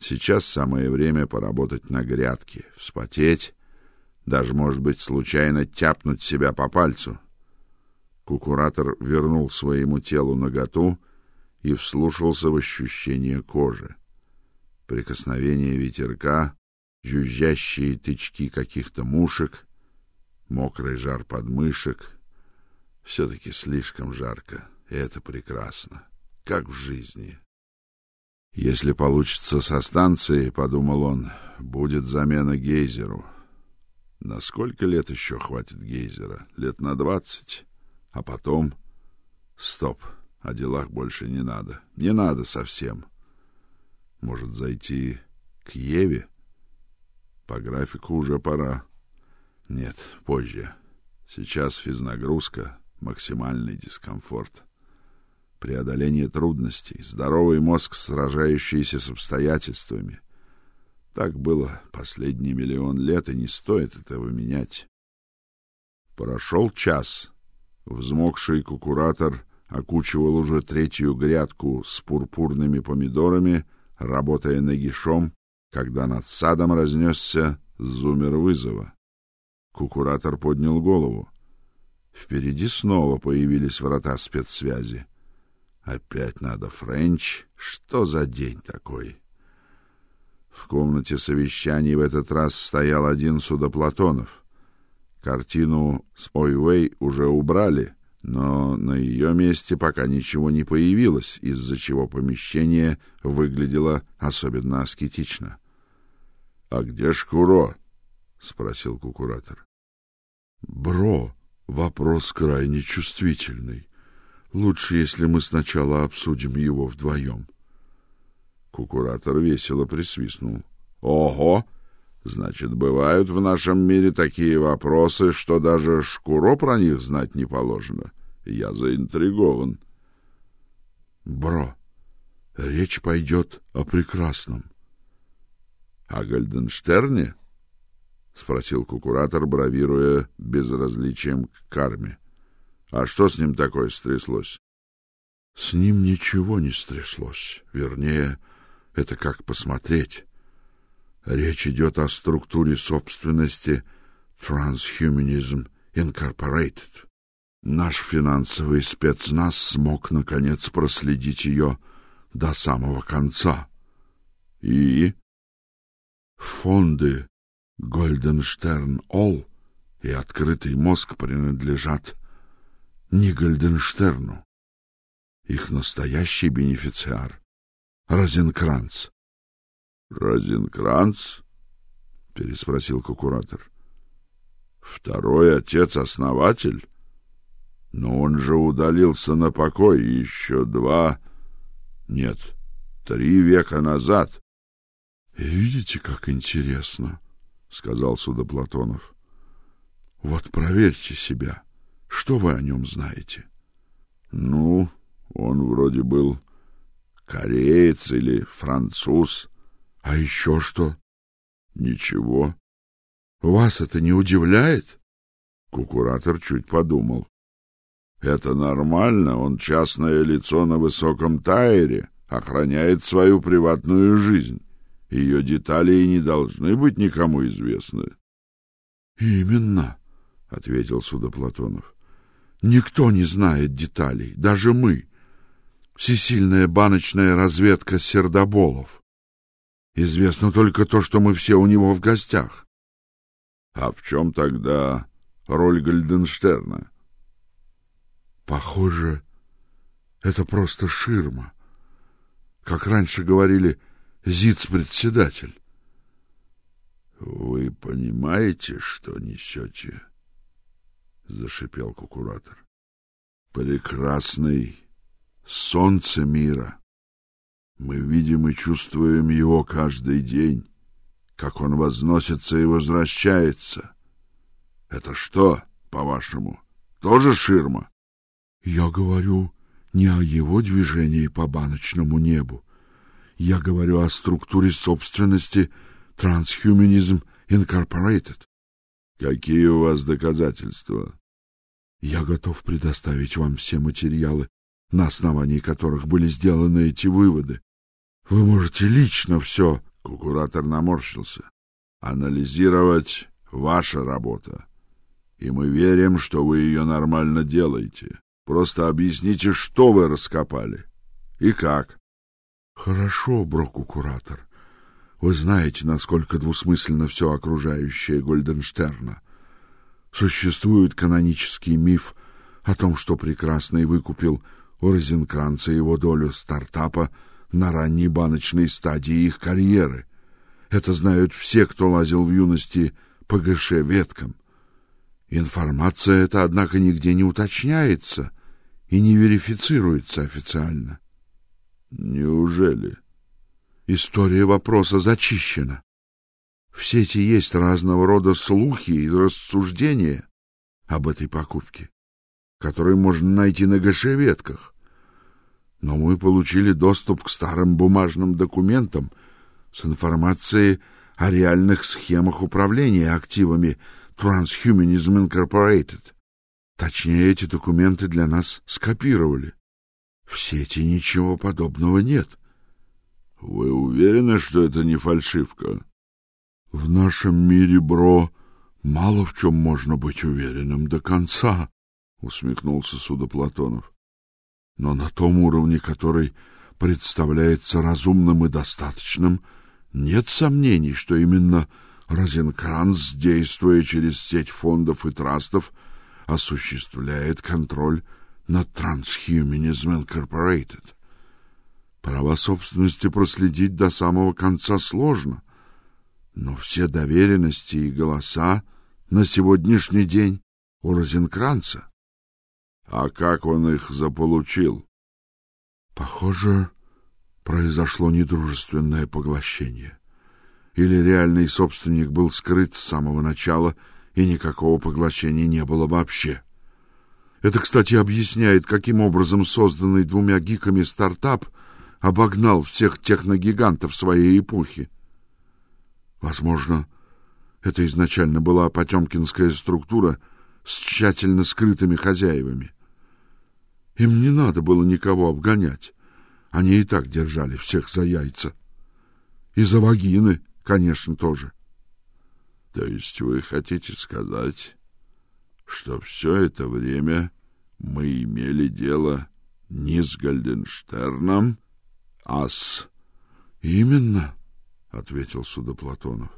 Сейчас самое время поработать на грядке, вспотеть, даже, может быть, случайно тяпнуть себя по пальцу. Кукуратор вернул своему телу наготу и вслушался в ощущение кожи. Прикосновение ветерка жужжащие тычки каких-то мушек, мокрый жар подмышек. все таки слишком жарко, и это прекрасно, как в жизни. Если получится со станции, подумал он, будет замена гейзеру. На сколько лет еще хватит гейзера? Лет на двадцать, а потом стоп, о делах больше не надо. Не надо совсем. Может зайти к Еве? По графику уже пора. Нет, позже. Сейчас физнагрузка, максимальный дискомфорт. Преодоление трудностей, здоровый мозг, сражающийся с обстоятельствами. Так было последний миллион лет, и не стоит этого менять. Прошел час. Взмокший кукуратор окучивал уже третью грядку с пурпурными помидорами, работая нагишом когда над садом разнесся зумер вызова. Кукуратор поднял голову. Впереди снова появились врата спецсвязи. Опять надо френч. Что за день такой? В комнате совещаний в этот раз стоял один Судоплатонов. Картину с Ойвей уже убрали, но на ее месте пока ничего не появилось, из-за чего помещение выглядело особенно аскетично. — А где Шкуро? — спросил кукуратор. — Бро, Вопрос крайне чувствительный. Лучше, если мы сначала обсудим его вдвоем. Кукуратор весело присвистнул. Ого! Значит, бывают в нашем мире такие вопросы, что даже шкуро про них знать не положено. Я заинтригован. Бро, речь пойдет о прекрасном. О Гальденштерне? спросил кукуратор, бравируя безразличием к карме. А что с ним такое стряслось? С ним ничего не стряслось. Вернее, это как посмотреть. Речь идет о структуре собственности Transhumanism Incorporated. Наш финансовый спецназ смог наконец проследить ее до самого конца. И фонды Гольденштерн Олл и открытый мозг принадлежат не Гольденштерну. Их настоящий бенефициар Розенкранц. Розенкранц? переспросил куратор. Второй отец-основатель? Но он же удалился на покой еще два, нет, три века назад. Видите, как интересно, сказал Судоплатонов. Вот проверьте себя. Что вы о нем знаете? Ну, он вроде был кореец или француз. А еще что? Ничего. Вас это не удивляет? Кукуратор чуть подумал. Это нормально, он частное лицо на высоком тайре, охраняет свою приватную жизнь. Ее детали и не должны быть никому известны. Именно, ответил Судоплатонов. Никто не знает деталей, даже мы. Всесильная баночная разведка Сердоболов. Известно только то, что мы все у него в гостях. А в чем тогда роль Гальденштерна? Похоже, это просто ширма. Как раньше говорили, зиц-председатель. Вы понимаете, что несете? зашипел кукуратор. Прекрасный солнце мира. Мы видим и чувствуем его каждый день, как он возносится и возвращается. Это что, по-вашему, тоже ширма? Я говорю не о его движении по баночному небу. Я говорю о структуре собственности Transhumanism Incorporated. Какие у вас доказательства? Я готов предоставить вам все материалы, на основании которых были сделаны эти выводы. Вы можете лично все... Кукуратор наморщился. Анализировать ваша работа. И мы верим, что вы ее нормально делаете. Просто объясните, что вы раскопали и как. Хорошо, брокукуратор. Вы знаете, насколько двусмысленно все окружающее Гольденштерна. Существует канонический миф о том, что прекрасный выкупил у Розенкранца его долю стартапа на ранней баночной стадии их карьеры. Это знают все, кто лазил в юности по ГШ веткам. Информация эта, однако, нигде не уточняется и не верифицируется официально. Неужели? История вопроса зачищена. В сети есть разного рода слухи и рассуждения об этой покупке, которые можно найти на гашеветках. Но мы получили доступ к старым бумажным документам с информацией о реальных схемах управления активами Transhumanism Incorporated. Точнее, эти документы для нас скопировали. В сети ничего подобного нет. Вы уверены, что это не фальшивка? В нашем мире, бро, мало в чем можно быть уверенным до конца, усмехнулся Судоплатонов. Но на том уровне, который представляется разумным и достаточным, нет сомнений, что именно Розенкранц, действуя через сеть фондов и трастов, осуществляет контроль над Transhumanism Incorporated. Права собственности проследить до самого конца сложно, но все доверенности и голоса на сегодняшний день у Розенкранца. А как он их заполучил? Похоже, произошло недружественное поглощение. Или реальный собственник был скрыт с самого начала, и никакого поглощения не было вообще. Это, кстати, объясняет, каким образом созданный двумя гиками стартап обогнал всех техногигантов своей эпохи. Возможно, это изначально была потемкинская структура с тщательно скрытыми хозяевами. Им не надо было никого обгонять. Они и так держали всех за яйца. И за вагины, конечно, тоже. То есть вы хотите сказать, что все это время мы имели дело не с Гальденштерном, а с... Именно, ответил Судоплатонов.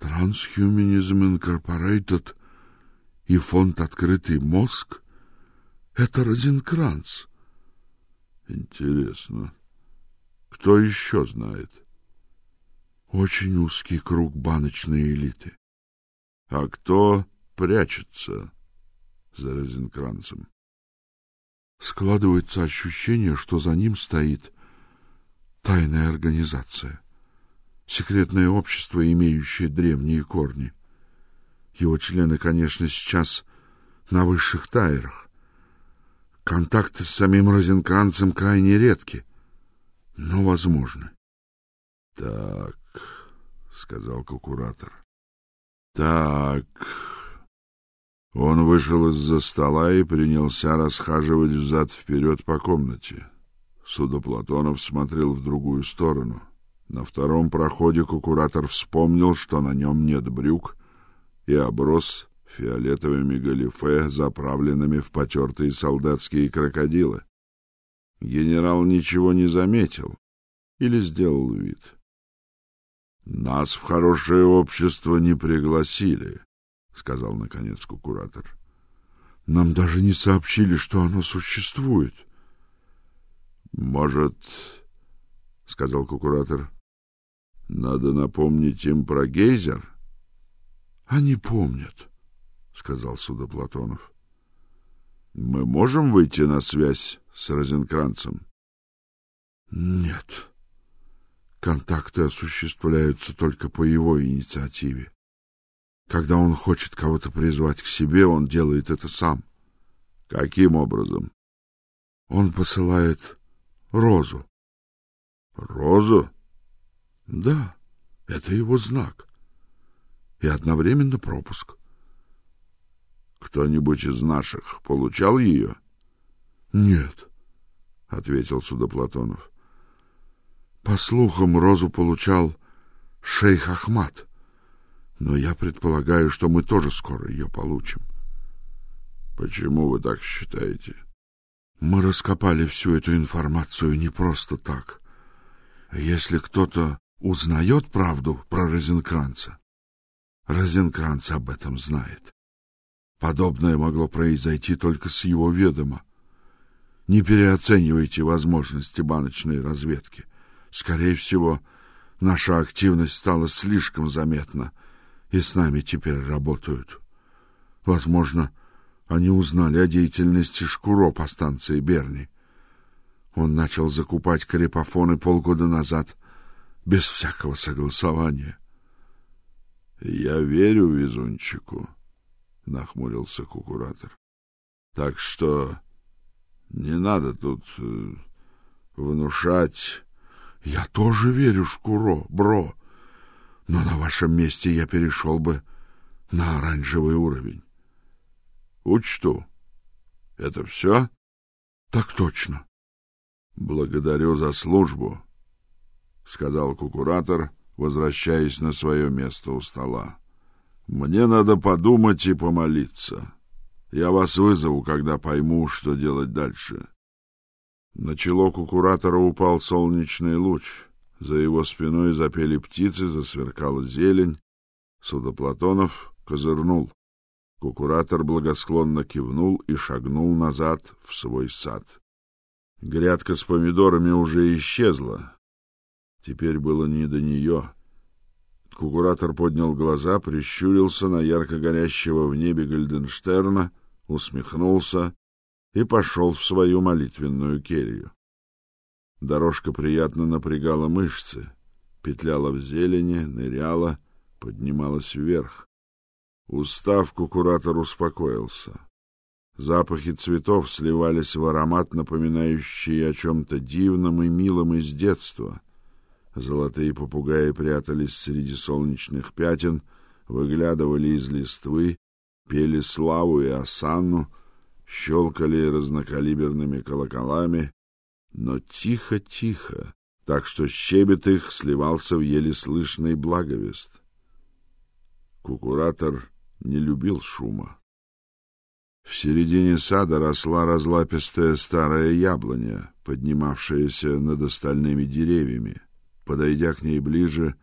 Transhumanism Incorporated и фонд «Открытый мозг» — это Розенкранц. Интересно, кто еще знает? Очень узкий круг баночной элиты. А кто прячется за Розенкранцем? Складывается ощущение, что за ним стоит тайная организация, секретное общество, имеющее древние корни. Его члены, конечно, сейчас на высших тайрах. Контакты с самим Розенкранцем крайне редки, но возможны. — Так, — сказал кукуратор. — Так... Он вышел из-за стола и принялся расхаживать взад-вперед по комнате. Судоплатонов смотрел в другую сторону. На втором проходе кукуратор вспомнил, что на нем нет брюк, и оброс фиолетовыми галифе, заправленными в потертые солдатские крокодилы. Генерал ничего не заметил или сделал вид. Нас в хорошее общество не пригласили, сказал наконец кукуратор. Нам даже не сообщили, что оно существует. Может, сказал кукуратор, надо напомнить им про гейзер? Они помнят, сказал Судоплатонов. Мы можем выйти на связь с Розенкранцем? Нет. Контакты осуществляются только по его инициативе. Когда он хочет кого-то призвать к себе, он делает это сам. Каким образом? Он посылает розу. Розу? Да, это его знак. И одновременно пропуск. Кто-нибудь из наших получал ее? Нет, ответил Судоплатонов. По слухам, розу получал шейх Ахмат но я предполагаю, что мы тоже скоро ее получим. Почему вы так считаете? Мы раскопали всю эту информацию не просто так. Если кто-то узнает правду про Розенкранца, Розенкранц об этом знает. Подобное могло произойти только с его ведома. Не переоценивайте возможности баночной разведки. Скорее всего, наша активность стала слишком заметна, и с нами теперь работают. Возможно, они узнали о деятельности Шкуро по станции Берни. Он начал закупать крепофоны полгода назад без всякого согласования. Я верю везунчику, нахмурился кукуратор. Так что не надо тут э, внушать. Я тоже верю Шкуро, бро но на вашем месте я перешел бы на оранжевый уровень. Учту. Это все? Так точно. Благодарю за службу, сказал кукуратор, возвращаясь на свое место у стола. Мне надо подумать и помолиться. Я вас вызову, когда пойму, что делать дальше. На чело кукуратора упал солнечный луч. За его спиной запели птицы, засверкала зелень. Судоплатонов козырнул. Кукуратор благосклонно кивнул и шагнул назад в свой сад. Грядка с помидорами уже исчезла. Теперь было не до нее. Кукуратор поднял глаза, прищурился на ярко горящего в небе Гальденштерна, усмехнулся и пошел в свою молитвенную келью. Дорожка приятно напрягала мышцы, петляла в зелени, ныряла, поднималась вверх. Устав, кукуратор успокоился. Запахи цветов сливались в аромат, напоминающий о чем-то дивном и милом из детства. Золотые попугаи прятались среди солнечных пятен, выглядывали из листвы, пели славу и осанну, щелкали разнокалиберными колоколами, но тихо-тихо, так что щебет их сливался в еле слышный благовест. Кукуратор не любил шума. В середине сада росла разлапистая старая яблоня, поднимавшаяся над остальными деревьями. Подойдя к ней ближе,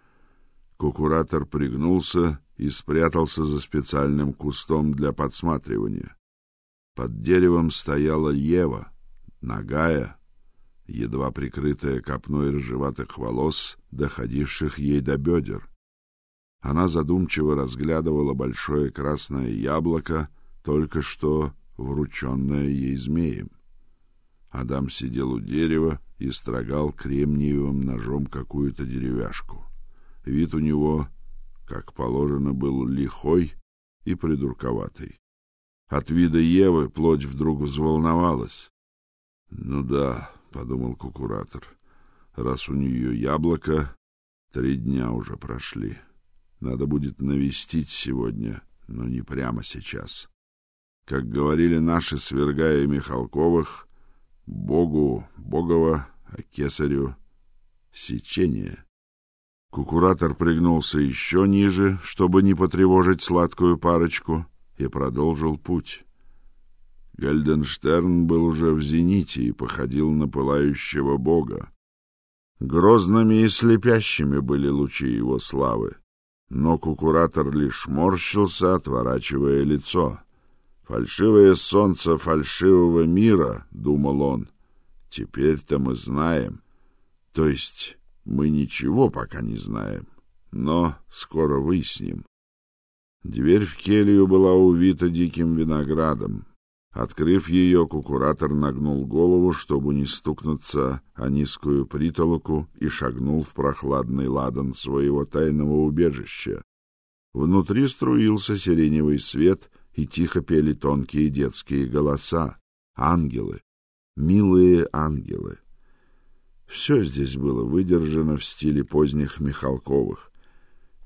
кукуратор пригнулся и спрятался за специальным кустом для подсматривания. Под деревом стояла Ева, нагая, едва прикрытая копной рыжеватых волос, доходивших ей до бедер. Она задумчиво разглядывала большое красное яблоко, только что врученное ей змеем. Адам сидел у дерева и строгал кремниевым ножом какую-то деревяшку. Вид у него, как положено, был лихой и придурковатый. От вида Евы плоть вдруг взволновалась. Ну да, подумал кукуратор. Раз у нее яблоко, три дня уже прошли. Надо будет навестить сегодня, но не прямо сейчас. Как говорили наши свергая Михалковых, Богу Богова, а кесарю сечение. Кукуратор пригнулся еще ниже, чтобы не потревожить сладкую парочку и продолжил путь. Гальденштерн был уже в зените и походил на пылающего бога. Грозными и слепящими были лучи его славы, но кукуратор лишь морщился, отворачивая лицо. Фальшивое солнце фальшивого мира, думал он. Теперь-то мы знаем. То есть мы ничего пока не знаем, но скоро выясним. Дверь в келью была увита диким виноградом. Открыв ее, кукуратор нагнул голову, чтобы не стукнуться о низкую притолоку, и шагнул в прохладный ладан своего тайного убежища. Внутри струился сиреневый свет, и тихо пели тонкие детские голоса. Ангелы, милые ангелы. Все здесь было выдержано в стиле поздних Михалковых.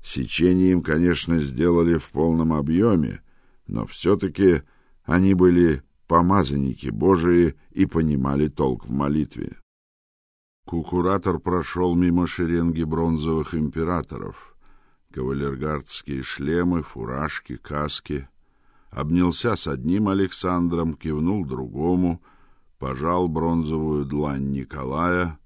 Сечение им, конечно, сделали в полном объеме, но все-таки они были помазанники Божии и понимали толк в молитве. Кукуратор прошел мимо шеренги бронзовых императоров, кавалергардские шлемы, фуражки, каски, обнялся с одним Александром, кивнул другому, пожал бронзовую длань Николая,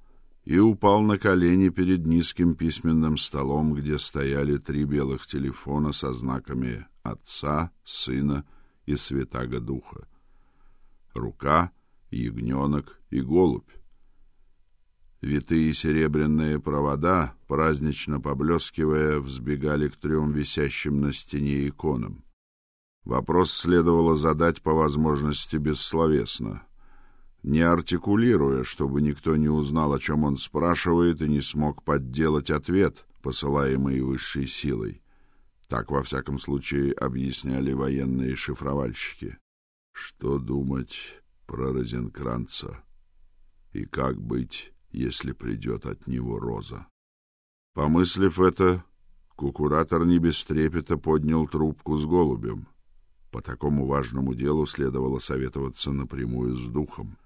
и упал на колени перед низким письменным столом, где стояли три белых телефона со знаками Отца, Сына и Святаго Духа. Рука, ягненок и голубь. Витые серебряные провода, празднично поблескивая, взбегали к трем висящим на стене иконам. Вопрос следовало задать по возможности бессловесно не артикулируя, чтобы никто не узнал, о чем он спрашивает, и не смог подделать ответ, посылаемый высшей силой. Так, во всяком случае, объясняли военные шифровальщики. Что думать про Розенкранца? И как быть, если придет от него роза? Помыслив это, кукуратор не без трепета поднял трубку с голубем. По такому важному делу следовало советоваться напрямую с духом.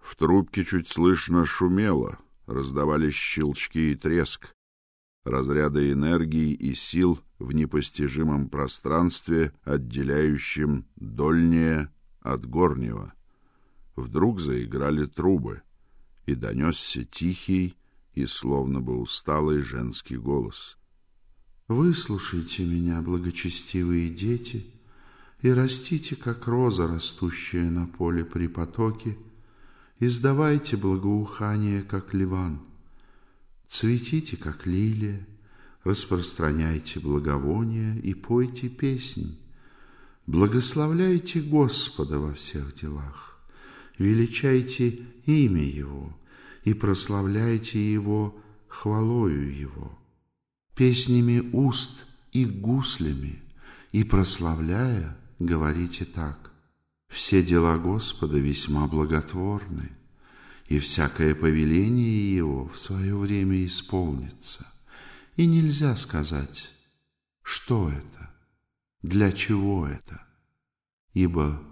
В трубке чуть слышно шумело, раздавались щелчки и треск. Разряды энергии и сил в непостижимом пространстве, отделяющем дольнее от горнего. Вдруг заиграли трубы, и донесся тихий и словно бы усталый женский голос. Выслушайте меня, благочестивые дети, и растите, как роза, растущая на поле при потоке, Издавайте благоухание, как ливан, Цветите, как лилия, распространяйте благовония и пойте песни. Благословляйте Господа во всех делах, величайте имя Его и прославляйте Его хвалою Его, песнями уст и гуслями, и прославляя, говорите так. Все дела Господа весьма благотворны, и всякое повеление Его в свое время исполнится. И нельзя сказать, что это, для чего это, ибо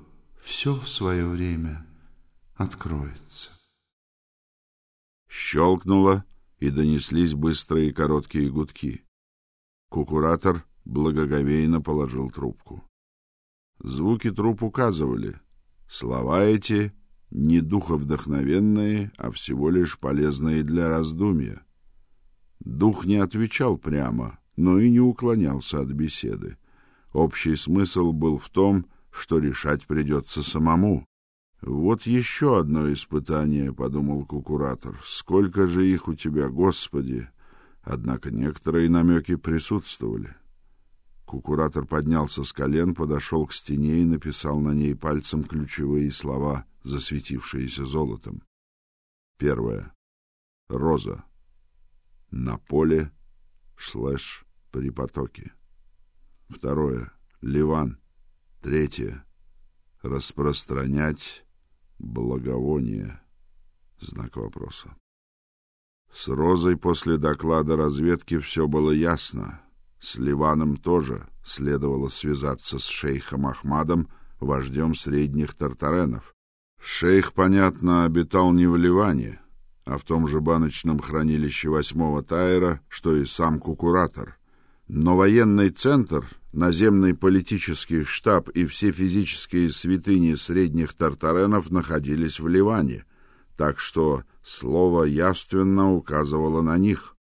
все в свое время откроется. Щелкнуло, и донеслись быстрые короткие гудки. Кукуратор благоговейно положил трубку. Звуки труп указывали. Слова эти не духовдохновенные, а всего лишь полезные для раздумья. Дух не отвечал прямо, но и не уклонялся от беседы. Общий смысл был в том, что решать придется самому. Вот еще одно испытание, подумал кукуратор. Сколько же их у тебя, Господи? Однако некоторые намеки присутствовали. Кукуратор поднялся с колен, подошел к стене и написал на ней пальцем ключевые слова, засветившиеся золотом. Первое. Роза. На поле слэш при потоке. Второе. Ливан. Третье. Распространять благовоние. Знак вопроса. С Розой после доклада разведки все было ясно. С Ливаном тоже следовало связаться с шейхом Ахмадом, вождем средних тартаренов. Шейх, понятно, обитал не в Ливане, а в том же баночном хранилище восьмого Тайра, что и сам кукуратор. Но военный центр, наземный политический штаб и все физические святыни средних тартаренов находились в Ливане, так что слово явственно указывало на них.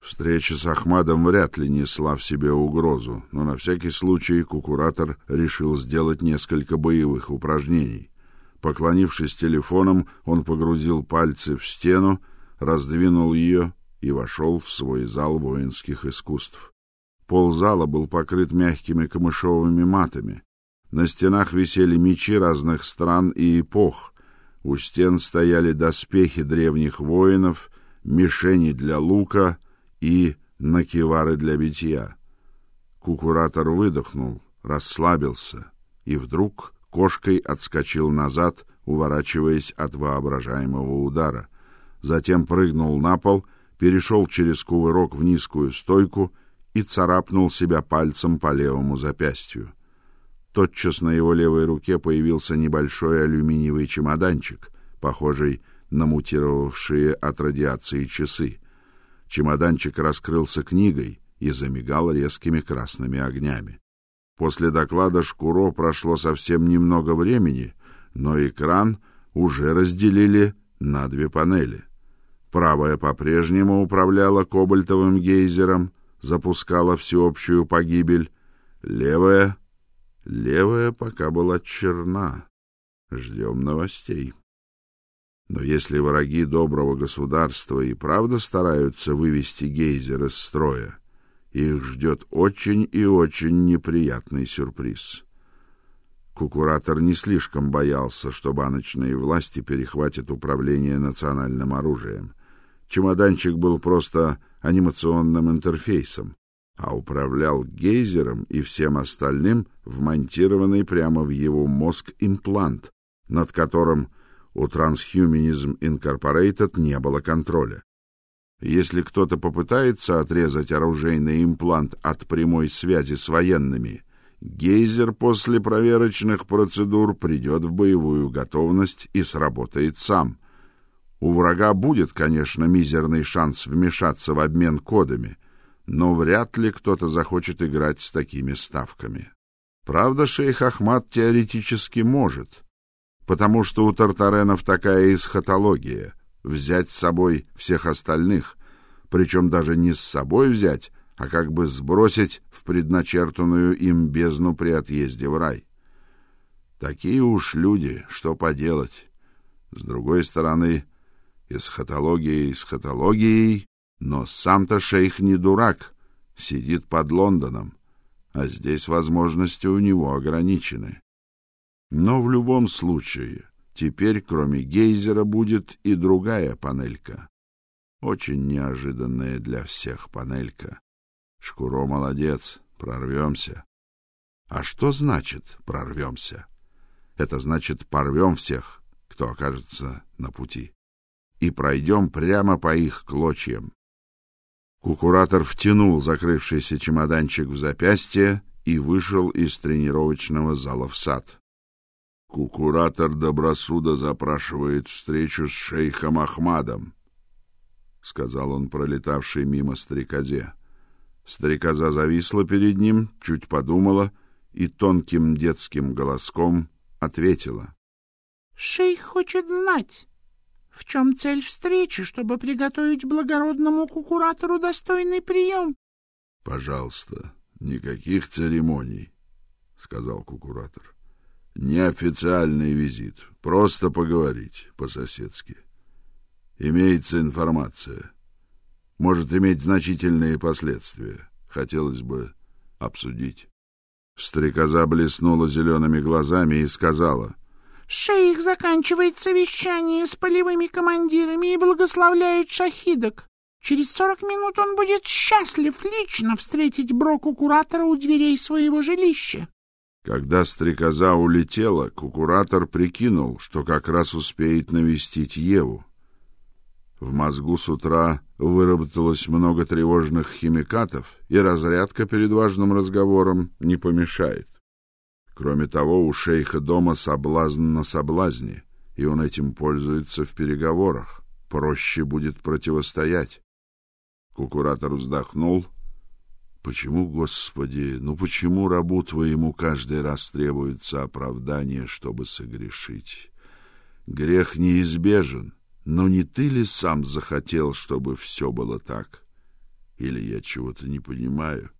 Встреча с Ахмадом вряд ли несла в себе угрозу, но на всякий случай кукуратор решил сделать несколько боевых упражнений. Поклонившись телефоном, он погрузил пальцы в стену, раздвинул ее и вошел в свой зал воинских искусств. Пол зала был покрыт мягкими камышовыми матами. На стенах висели мечи разных стран и эпох. У стен стояли доспехи древних воинов, мишени для лука — и накивары для битья. Кукуратор выдохнул, расслабился и вдруг кошкой отскочил назад, уворачиваясь от воображаемого удара. Затем прыгнул на пол, перешел через кувырок в низкую стойку и царапнул себя пальцем по левому запястью. Тотчас на его левой руке появился небольшой алюминиевый чемоданчик, похожий на мутировавшие от радиации часы. Чемоданчик раскрылся книгой и замигал резкими красными огнями. После доклада Шкуро прошло совсем немного времени, но экран уже разделили на две панели. Правая по-прежнему управляла кобальтовым гейзером, запускала всеобщую погибель. Левая... Левая пока была черна. Ждем новостей. Но если враги доброго государства и правда стараются вывести гейзер из строя, их ждет очень и очень неприятный сюрприз. Кукуратор не слишком боялся, что баночные власти перехватят управление национальным оружием. Чемоданчик был просто анимационным интерфейсом, а управлял гейзером и всем остальным вмонтированный прямо в его мозг имплант, над которым у Transhumanism Incorporated не было контроля. Если кто-то попытается отрезать оружейный имплант от прямой связи с военными, гейзер после проверочных процедур придет в боевую готовность и сработает сам. У врага будет, конечно, мизерный шанс вмешаться в обмен кодами, но вряд ли кто-то захочет играть с такими ставками. Правда, шейх Ахмад теоретически может, потому что у тартаренов такая эсхатология — взять с собой всех остальных, причем даже не с собой взять, а как бы сбросить в предначертанную им бездну при отъезде в рай. Такие уж люди, что поделать. С другой стороны, эсхатология эсхатологией, но сам-то шейх не дурак сидит под Лондоном, а здесь возможности у него ограничены. Но в любом случае, теперь кроме гейзера будет и другая панелька. Очень неожиданная для всех панелька. Шкуро молодец, прорвемся. А что значит прорвемся? Это значит порвем всех, кто окажется на пути, и пройдем прямо по их клочьям. Кукуратор втянул закрывшийся чемоданчик в запястье и вышел из тренировочного зала в сад. Кукуратор Добросуда запрашивает встречу с шейхом Ахмадом, сказал он пролетавшей мимо стрекозе. Стрекоза зависла перед ним, чуть подумала и тонким детским голоском ответила: "Шейх хочет знать, в чем цель встречи, чтобы приготовить благородному кукуратору достойный прием?» Пожалуйста, никаких церемоний, сказал кукуратор. Неофициальный визит, просто поговорить по-соседски. Имеется информация. Может иметь значительные последствия. Хотелось бы обсудить. Стрекоза блеснула зелеными глазами и сказала: "Шейх заканчивает совещание с полевыми командирами и благословляет шахидок. Через сорок минут он будет счастлив лично встретить Броку куратора у дверей своего жилища. Когда стрекоза улетела, кукуратор прикинул, что как раз успеет навестить Еву. В мозгу с утра выработалось много тревожных химикатов, и разрядка перед важным разговором не помешает. Кроме того, у шейха дома соблазн на соблазне, и он этим пользуется в переговорах. Проще будет противостоять. Кукуратор вздохнул Почему, Господи, ну почему рабу твоему каждый раз требуется оправдание, чтобы согрешить? Грех неизбежен, но не ты ли сам захотел, чтобы все было так? Или я чего-то не понимаю?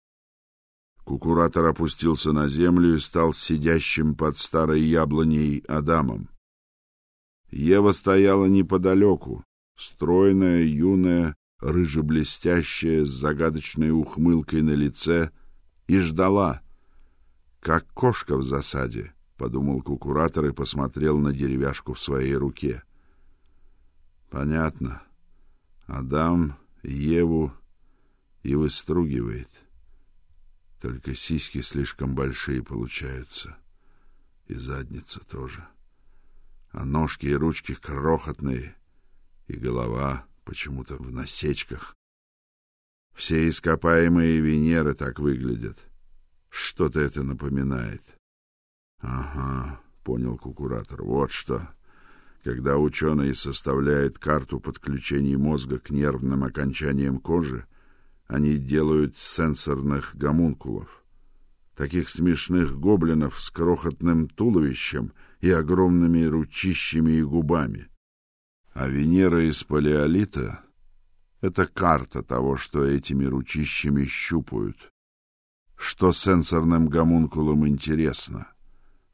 Кукуратор опустился на землю и стал сидящим под старой яблоней Адамом. Ева стояла неподалеку, стройная, юная, рыже-блестящая, с загадочной ухмылкой на лице, и ждала, как кошка в засаде, подумал кукуратор и посмотрел на деревяшку в своей руке. Понятно. Адам Еву и выстругивает. Только сиськи слишком большие получаются, и задница тоже. А ножки и ручки крохотные, и голова почему-то в насечках. Все ископаемые Венеры так выглядят. Что-то это напоминает. Ага, понял кукуратор. Вот что. Когда ученые составляют карту подключений мозга к нервным окончаниям кожи, они делают сенсорных гомункулов. Таких смешных гоблинов с крохотным туловищем и огромными ручищами и губами. А Венера из палеолита — это карта того, что этими ручищами щупают. Что сенсорным гомункулам интересно.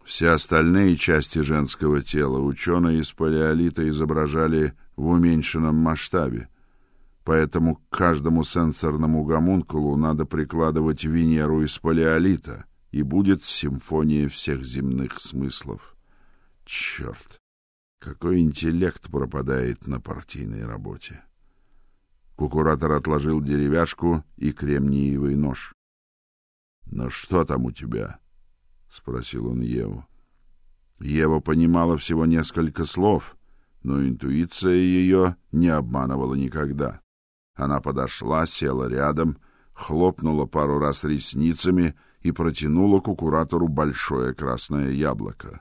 Все остальные части женского тела ученые из палеолита изображали в уменьшенном масштабе. Поэтому к каждому сенсорному гомункулу надо прикладывать Венеру из палеолита, и будет симфония всех земных смыслов. Черт! Какой интеллект пропадает на партийной работе. Кукуратор отложил деревяшку и кремниевый нож. "Ну что там у тебя?" спросил он Еву. Ева понимала всего несколько слов, но интуиция ее не обманывала никогда. Она подошла, села рядом, хлопнула пару раз ресницами и протянула кукуратору большое красное яблоко.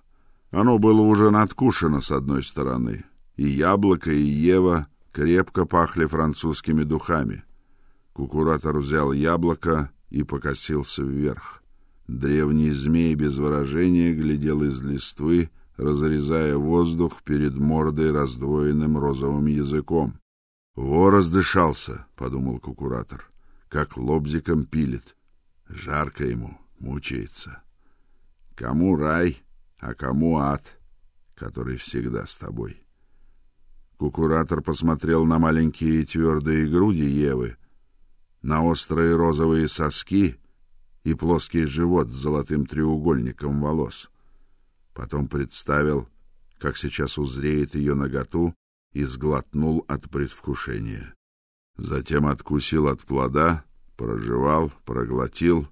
Оно было уже надкушено с одной стороны, и яблоко, и Ева крепко пахли французскими духами. Кукуратор взял яблоко и покосился вверх. Древний змей без выражения глядел из листвы, разрезая воздух перед мордой раздвоенным розовым языком. Во раздышался, подумал кукуратор, как лобзиком пилит. Жарко ему, мучается. Кому рай, а кому ад, который всегда с тобой. Кукуратор посмотрел на маленькие твердые груди Евы, на острые розовые соски и плоский живот с золотым треугольником волос. Потом представил, как сейчас узреет ее наготу, и сглотнул от предвкушения. Затем откусил от плода, прожевал, проглотил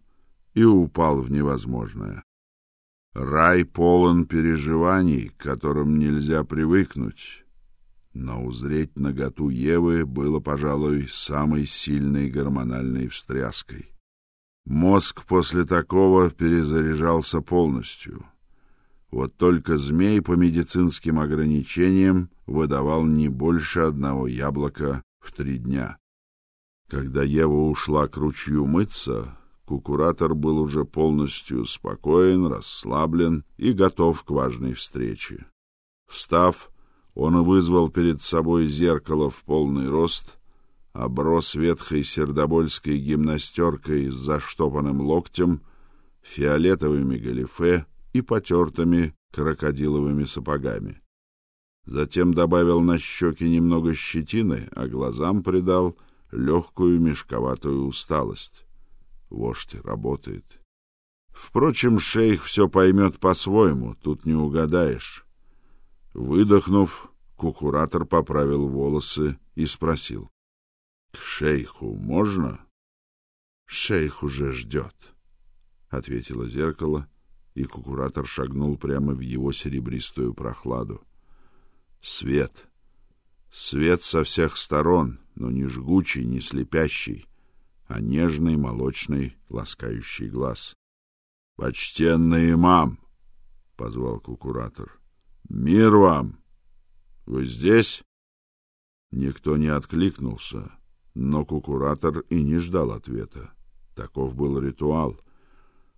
и упал в невозможное. Рай полон переживаний, к которым нельзя привыкнуть. Но узреть наготу Евы было, пожалуй, самой сильной гормональной встряской. Мозг после такого перезаряжался полностью. Вот только змей по медицинским ограничениям выдавал не больше одного яблока в три дня. Когда Ева ушла к ручью мыться, кукуратор был уже полностью спокоен, расслаблен и готов к важной встрече. Встав, он вызвал перед собой зеркало в полный рост, оброс ветхой сердобольской гимнастеркой с заштопанным локтем, фиолетовыми галифе и потертыми крокодиловыми сапогами. Затем добавил на щеки немного щетины, а глазам придал легкую мешковатую усталость. Вождь работает. Впрочем, шейх все поймет по-своему, тут не угадаешь. Выдохнув, кукуратор поправил волосы и спросил: "К шейху можно?" "Шейх уже ждет», — ответило зеркало, и кукуратор шагнул прямо в его серебристую прохладу. Свет. Свет со всех сторон, но не жгучий, не слепящий, а нежный, молочный, ласкающий глаз. Почтенный имам, позвал кукуратор. Мир вам. Вы здесь? Никто не откликнулся, но кукуратор и не ждал ответа. Таков был ритуал.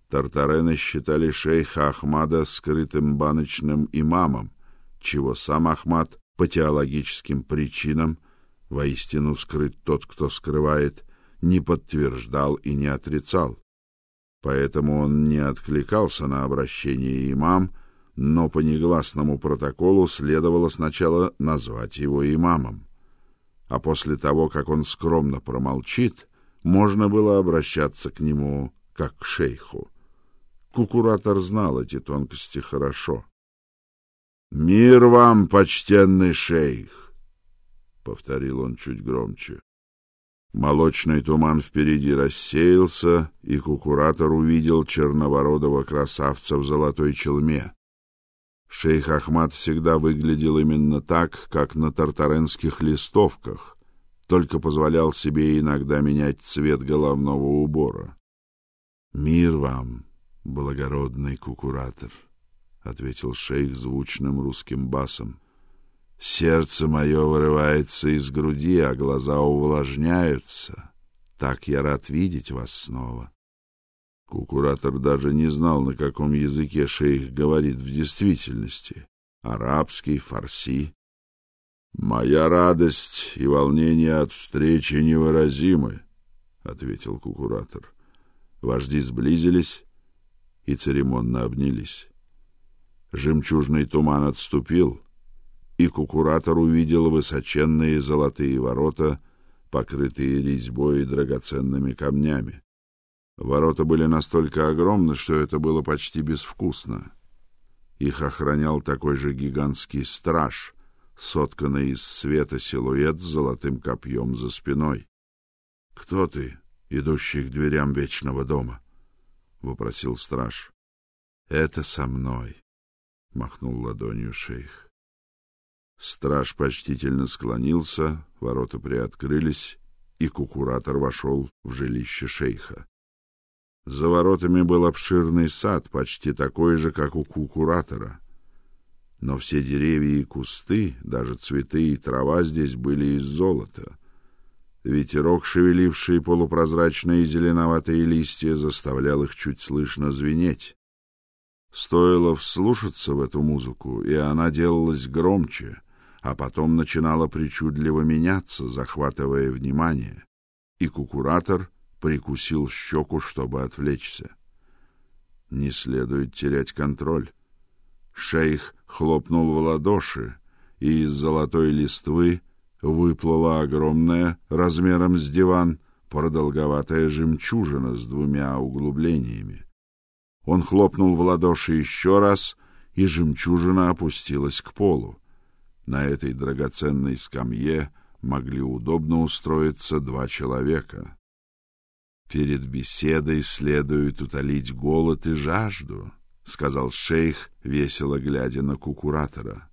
Тартарены считали шейха Ахмада скрытым баночным имамом, чего сам Ахмад по теологическим причинам, воистину скрыт тот, кто скрывает, не подтверждал и не отрицал. Поэтому он не откликался на обращение имам, но по негласному протоколу следовало сначала назвать его имамом. А после того, как он скромно промолчит, можно было обращаться к нему как к шейху. Кукуратор знал эти тонкости хорошо. Мир вам, почтенный шейх, повторил он чуть громче. Молочный туман впереди рассеялся, и кукуратор увидел черновородого красавца в золотой челме. Шейх Ахмад всегда выглядел именно так, как на тартаренских листовках, только позволял себе иногда менять цвет головного убора. Мир вам, благородный кукуратор, ответил шейх звучным русским басом. Сердце мое вырывается из груди, а глаза увлажняются. Так я рад видеть вас снова. Кукуратор даже не знал, на каком языке шейх говорит в действительности: арабский, фарси. Моя радость и волнение от встречи невыразимы, ответил кукуратор. Вожди сблизились и церемонно обнялись. Жемчужный туман отступил, и кукуратор увидел высоченные золотые ворота, покрытые резьбой и драгоценными камнями. Ворота были настолько огромны, что это было почти безвкусно. Их охранял такой же гигантский страж, сотканный из света силуэт с золотым копьем за спиной. Кто ты, идущий к дверям вечного дома? вопросил страж. Это со мной, махнул ладонью шейх. Страж почтительно склонился, ворота приоткрылись, и кукуратор вошел в жилище шейха. За воротами был обширный сад, почти такой же, как у кукуратора. Но все деревья и кусты, даже цветы и трава здесь были из золота. Ветерок, шевеливший полупрозрачные зеленоватые листья, заставлял их чуть слышно звенеть. Стоило вслушаться в эту музыку, и она делалась громче, а потом начинала причудливо меняться, захватывая внимание. И кукуратор прикусил щеку, чтобы отвлечься. Не следует терять контроль. Шейх хлопнул в ладоши, и из золотой листвы выплыла огромная, размером с диван, продолговатая жемчужина с двумя углублениями. Он хлопнул в ладоши еще раз, и жемчужина опустилась к полу. На этой драгоценной скамье могли удобно устроиться два человека. Перед беседой следует утолить голод и жажду, сказал шейх, весело глядя на кукуратора.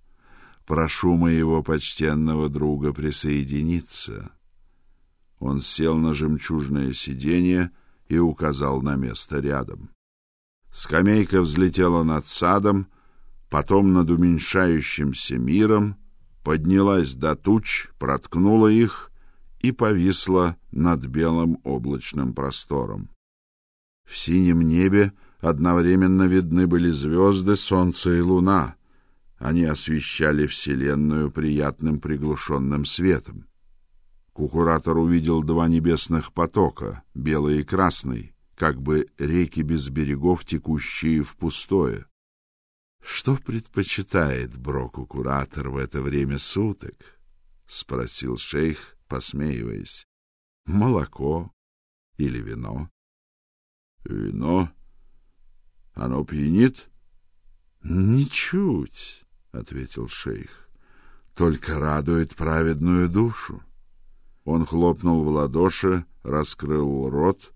Прошу моего почтенного друга присоединиться. Он сел на жемчужное сиденье и указал на место рядом. Скамейка взлетела над садом, потом над уменьшающимся миром, поднялась до туч, проткнула их и повисла над белым облачным простором. В синем небе одновременно видны были звезды, солнце и луна. Они освещали вселенную приятным приглушенным светом. Кукуратор увидел два небесных потока, белый и красный, как бы реки без берегов, текущие в пустое. Что предпочитает Броку-куратор в это время суток? спросил шейх, посмеиваясь. Молоко или вино? Вино? Оно пьянит? Ничуть, ответил шейх. Только радует праведную душу. Он хлопнул в ладоши, раскрыл рот,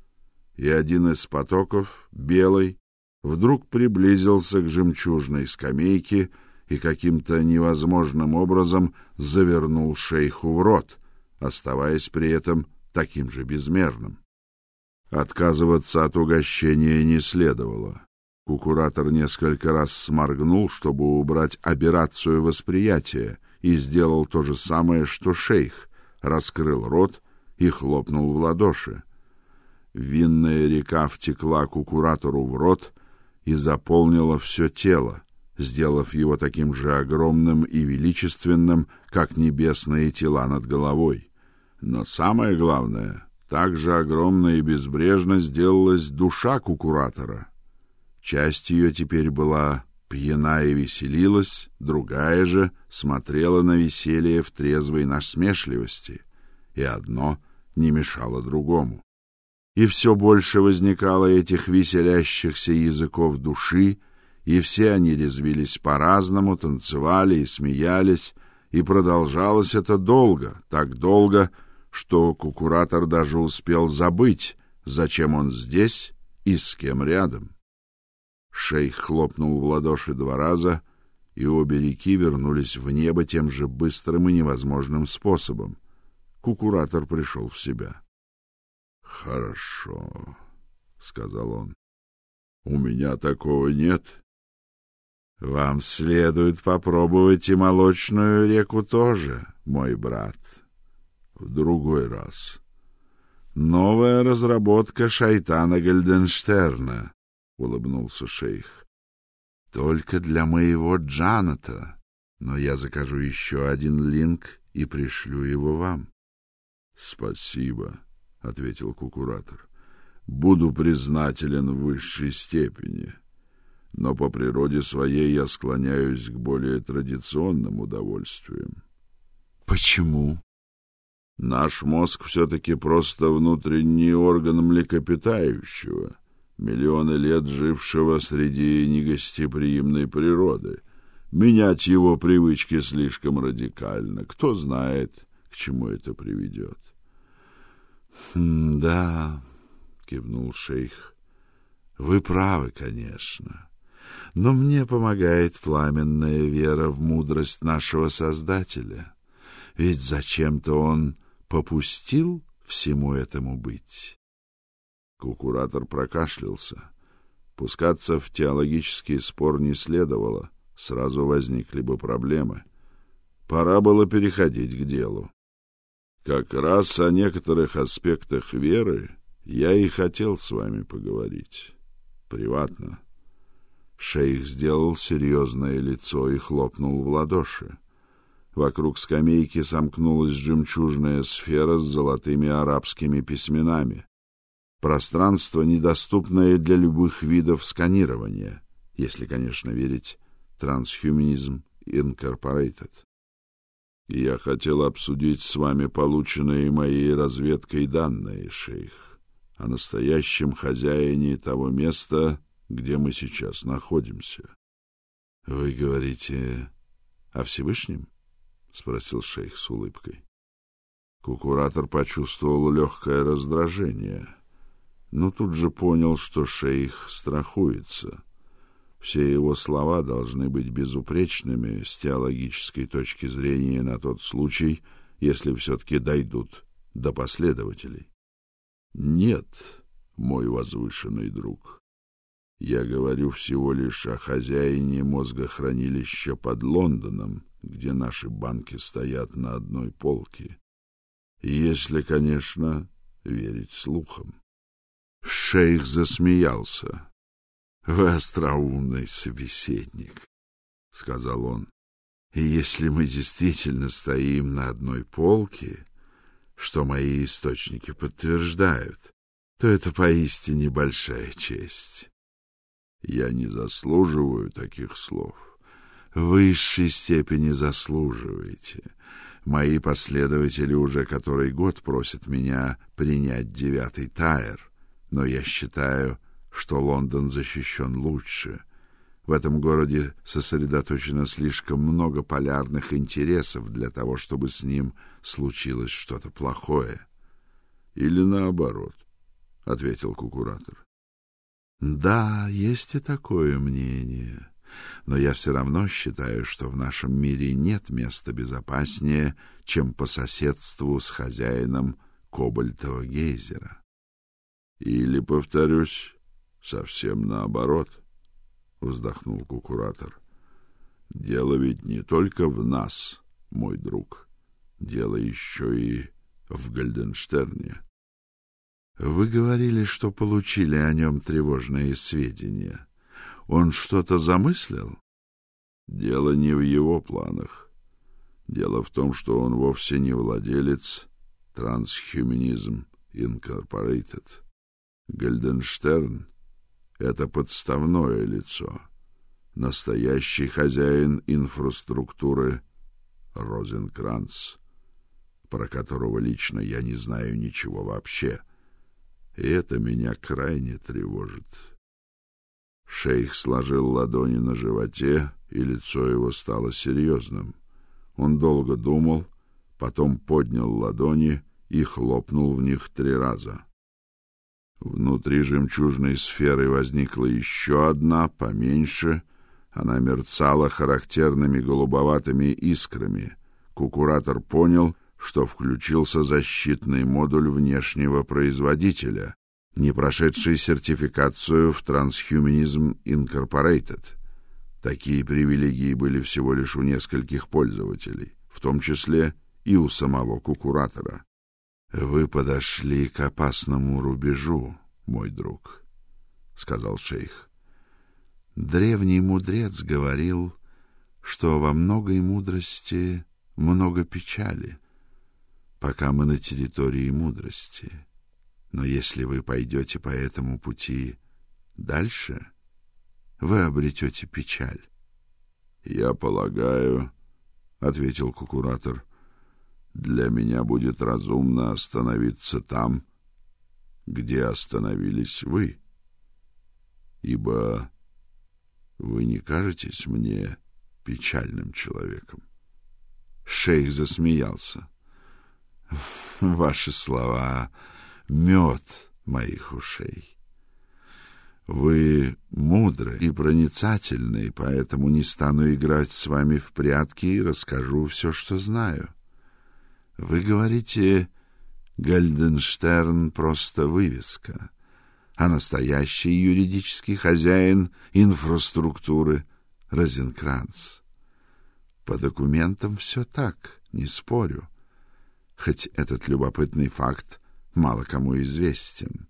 и один из потоков, белый, вдруг приблизился к жемчужной скамейке и каким-то невозможным образом завернул шейху в рот, оставаясь при этом таким же безмерным. Отказываться от угощения не следовало. Кукуратор несколько раз сморгнул, чтобы убрать аберрацию восприятия, и сделал то же самое, что шейх, раскрыл рот и хлопнул в ладоши. Винная река втекла кукуратору в рот и заполнила все тело, сделав его таким же огромным и величественным, как небесные тела над головой. Но самое главное, также огромно и безбрежно сделалась душа кукуратора. Часть ее теперь была пьяна и веселилась, другая же смотрела на веселье в трезвой насмешливости, и одно не мешало другому и все больше возникало этих веселящихся языков души, и все они резвились по-разному, танцевали и смеялись, и продолжалось это долго, так долго, что кукуратор даже успел забыть, зачем он здесь и с кем рядом. Шейх хлопнул в ладоши два раза, и обе реки вернулись в небо тем же быстрым и невозможным способом. Кукуратор пришел в себя. Хорошо, сказал он. У меня такого нет. Вам следует попробовать и молочную реку тоже, мой брат. В другой раз. Новая разработка шайтана Гальденштерна, улыбнулся шейх. Только для моего Джаната, но я закажу еще один линк и пришлю его вам. Спасибо ответил кукуратор. Буду признателен в высшей степени, но по природе своей я склоняюсь к более традиционным удовольствиям. Почему? Наш мозг все таки просто внутренний орган млекопитающего, миллионы лет жившего среди негостеприимной природы. Менять его привычки слишком радикально. Кто знает, к чему это приведет. Да, кивнул шейх. Вы правы, конечно. Но мне помогает пламенная вера в мудрость нашего Создателя. Ведь зачем-то он попустил всему этому быть. Кукуратор прокашлялся. Пускаться в теологический спор не следовало, сразу возникли бы проблемы. Пора было переходить к делу. Как раз о некоторых аспектах веры я и хотел с вами поговорить. Приватно. Шейх сделал серьезное лицо и хлопнул в ладоши. Вокруг скамейки сомкнулась жемчужная сфера с золотыми арабскими письменами. Пространство, недоступное для любых видов сканирования, если, конечно, верить Transhumanism Incorporated. Я хотел обсудить с вами полученные моей разведкой данные, шейх, о настоящем хозяине того места, где мы сейчас находимся. Вы говорите о Всевышнем? спросил шейх с улыбкой. Кукуратор почувствовал легкое раздражение, но тут же понял, что шейх страхуется. Все его слова должны быть безупречными с теологической точки зрения на тот случай, если все таки дойдут до последователей. Нет, мой возвышенный друг. Я говорю всего лишь о хозяине мозгохранилища под Лондоном, где наши банки стоят на одной полке. Если, конечно, верить слухам. Шейх засмеялся. Вы остроумный собеседник, сказал он. И если мы действительно стоим на одной полке, что мои источники подтверждают, то это поистине большая честь. Я не заслуживаю таких слов. В высшей степени заслуживаете. Мои последователи уже который год просят меня принять девятый тайр, но я считаю, что Лондон защищен лучше. В этом городе сосредоточено слишком много полярных интересов для того, чтобы с ним случилось что-то плохое. Или наоборот, ответил кукуратор. Да, есть и такое мнение. Но я все равно считаю, что в нашем мире нет места безопаснее, чем по соседству с хозяином Кобальтового гейзера. Или, повторюсь, совсем наоборот, вздохнул кукуратор. Дело ведь не только в нас, мой друг. Дело еще и в Гальденштерне. Вы говорили, что получили о нем тревожные сведения. Он что-то замыслил? Дело не в его планах. Дело в том, что он вовсе не владелец Transhumanism Incorporated. Гальденштерн это подставное лицо. Настоящий хозяин инфраструктуры Розенкранц, про которого лично я не знаю ничего вообще. И это меня крайне тревожит. Шейх сложил ладони на животе, и лицо его стало серьезным. Он долго думал, потом поднял ладони и хлопнул в них три раза. Внутри жемчужной сферы возникла еще одна, поменьше. Она мерцала характерными голубоватыми искрами. Кукуратор понял, что включился защитный модуль внешнего производителя, не прошедший сертификацию в Transhumanism Incorporated. Такие привилегии были всего лишь у нескольких пользователей, в том числе и у самого кукуратора. Вы подошли к опасному рубежу, мой друг, сказал шейх. Древний мудрец говорил, что во многой мудрости много печали, пока мы на территории мудрости. Но если вы пойдете по этому пути дальше, вы обретете печаль. Я полагаю, ответил кукуратор. Для меня будет разумно остановиться там, где остановились вы. Ибо вы не кажетесь мне печальным человеком. Шейх засмеялся. Ваши слова мед моих ушей. Вы мудры и проницательны, поэтому не стану играть с вами в прятки и расскажу все, что знаю. Вы говорите, Гальденштерн просто вывеска, а настоящий юридический хозяин инфраструктуры Розенкранц. По документам все так, не спорю. Хоть этот любопытный факт мало кому известен.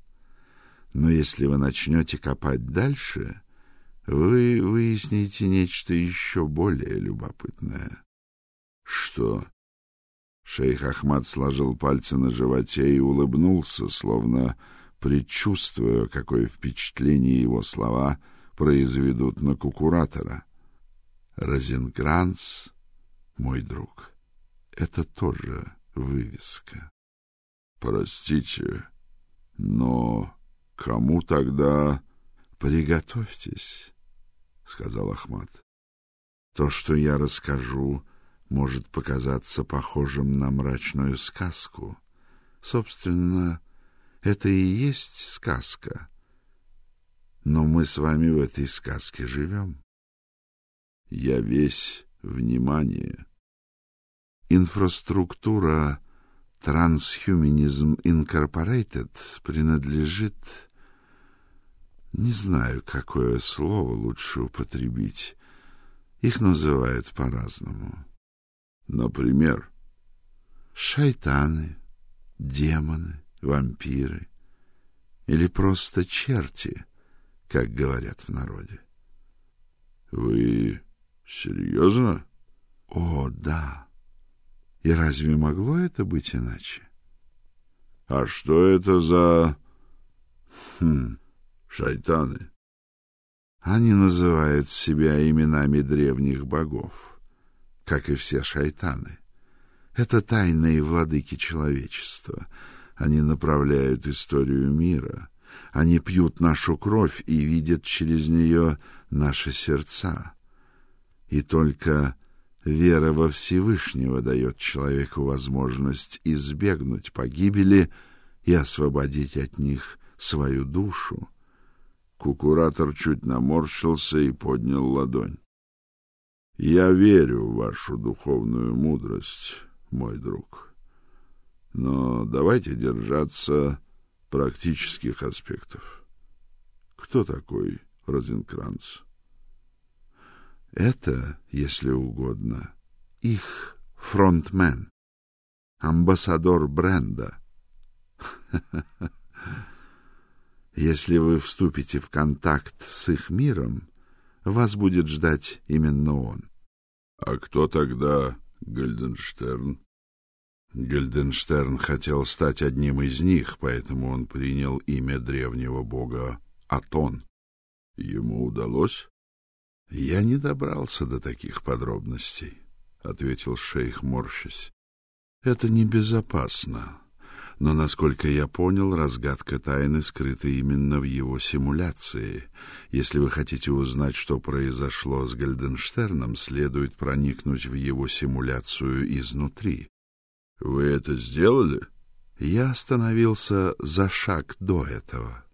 Но если вы начнете копать дальше, вы выясните нечто еще более любопытное. Что? Шейх Ахмад сложил пальцы на животе и улыбнулся, словно предчувствуя, какое впечатление его слова произведут на кукуратора. Розенкранц, мой друг, это тоже вывеска. Простите, но кому тогда приготовьтесь, сказал Ахмат. То, что я расскажу, может показаться похожим на мрачную сказку. Собственно, это и есть сказка. Но мы с вами в этой сказке живем. Я весь внимание. Инфраструктура Transhumanism Incorporated принадлежит не знаю, какое слово лучше употребить. Их называют по-разному. Например, шайтаны, демоны, вампиры или просто черти, как говорят в народе. Вы серьезно? О, да. И разве могло это быть иначе? А что это за хм, шайтаны? Они называют себя именами древних богов, как и все шайтаны. Это тайные владыки человечества. Они направляют историю мира. Они пьют нашу кровь и видят через нее наши сердца. И только вера во Всевышнего дает человеку возможность избегнуть погибели и освободить от них свою душу. Кукуратор чуть наморщился и поднял ладонь. Я верю в вашу духовную мудрость, мой друг. Но давайте держаться практических аспектов. Кто такой Розенкранц? Это, если угодно, их фронтмен, амбассадор бренда. Если вы вступите в контакт с их миром, вас будет ждать именно он. А кто тогда Гальденштерн? Гальденштерн хотел стать одним из них, поэтому он принял имя древнего бога Атон. Ему удалось? Я не добрался до таких подробностей, ответил шейх морщась. Это небезопасно. Но насколько я понял, разгадка тайны скрыта именно в его симуляции. Если вы хотите узнать, что произошло с Гальденштерном, следует проникнуть в его симуляцию изнутри. Вы это сделали? Я остановился за шаг до этого.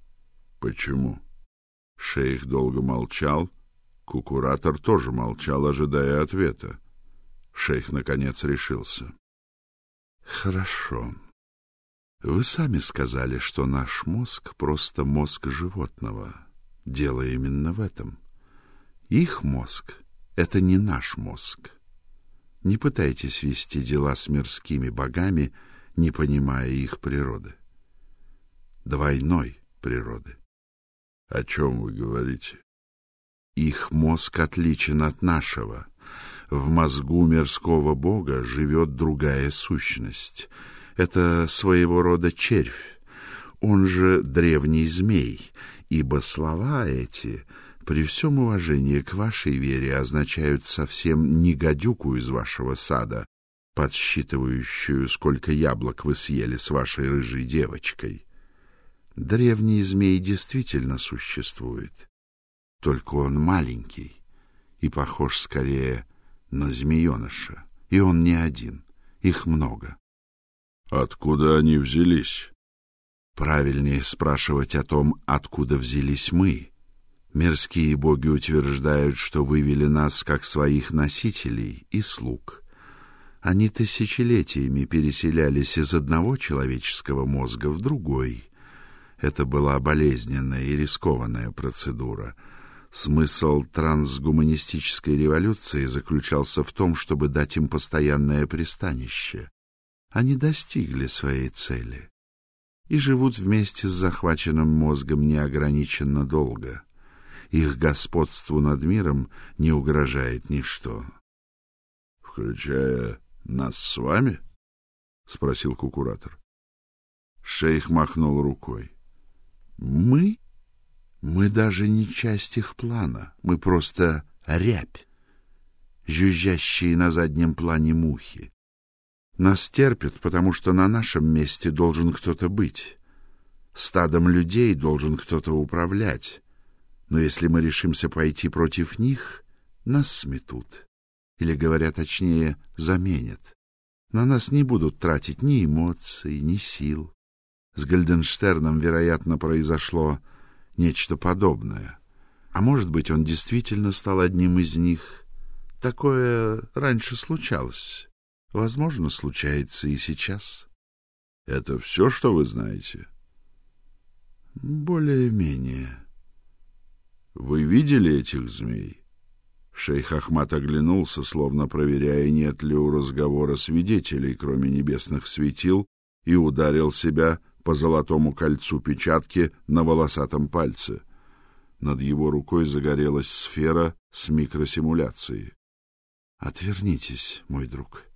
Почему? Шейх долго молчал, кукуратор тоже молчал, ожидая ответа. Шейх наконец решился. Хорошо. Вы сами сказали, что наш мозг просто мозг животного. Дело именно в этом. Их мозг это не наш мозг. Не пытайтесь вести дела с мирскими богами, не понимая их природы. Двойной природы. О чем вы говорите? Их мозг отличен от нашего. В мозгу мирского бога живет другая сущность — это своего рода червь, он же древний змей, ибо слова эти, при всем уважении к вашей вере, означают совсем не гадюку из вашего сада, подсчитывающую, сколько яблок вы съели с вашей рыжей девочкой. Древний змей действительно существует, только он маленький и похож скорее на змееныша, и он не один, их много. Откуда они взялись? Правильнее спрашивать о том, откуда взялись мы. Мирские боги утверждают, что вывели нас как своих носителей и слуг. Они тысячелетиями переселялись из одного человеческого мозга в другой. Это была болезненная и рискованная процедура. Смысл трансгуманистической революции заключался в том, чтобы дать им постоянное пристанище. Они достигли своей цели и живут вместе с захваченным мозгом неограниченно долго. Их господству над миром не угрожает ничто. Включая нас с вами? спросил кукуратор. Шейх махнул рукой. Мы мы даже не часть их плана, мы просто рябь, жужжащие на заднем плане мухи. Нас терпят, потому что на нашем месте должен кто-то быть. Стадом людей должен кто-то управлять. Но если мы решимся пойти против них, нас сметут. Или, говоря точнее, заменят. На нас не будут тратить ни эмоций, ни сил. С Гальденштерном, вероятно, произошло нечто подобное. А может быть, он действительно стал одним из них. Такое раньше случалось. Возможно, случается и сейчас. Это все, что вы знаете? Более-менее. Вы видели этих змей? Шейх Ахмат оглянулся, словно проверяя, нет ли у разговора свидетелей, кроме небесных светил, и ударил себя по золотому кольцу печатки на волосатом пальце. Над его рукой загорелась сфера с микросимуляцией. Отвернитесь, мой друг,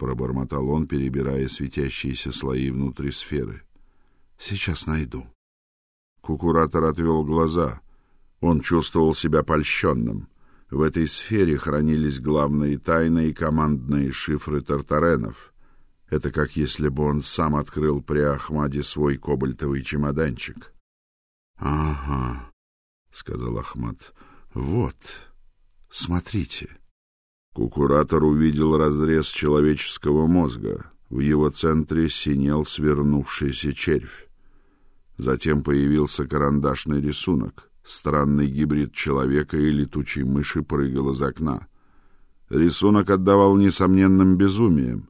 пробормотал он, перебирая светящиеся слои внутри сферы. Сейчас найду. Кукуратор отвел глаза. Он чувствовал себя польщенным. В этой сфере хранились главные тайны и командные шифры тартаренов. Это как если бы он сам открыл при Ахмаде свой кобальтовый чемоданчик. Ага, сказал Ахмад. Вот. Смотрите. Кукуратор увидел разрез человеческого мозга. В его центре синел свернувшийся червь. Затем появился карандашный рисунок. Странный гибрид человека и летучей мыши прыгал из окна. Рисунок отдавал несомненным безумием.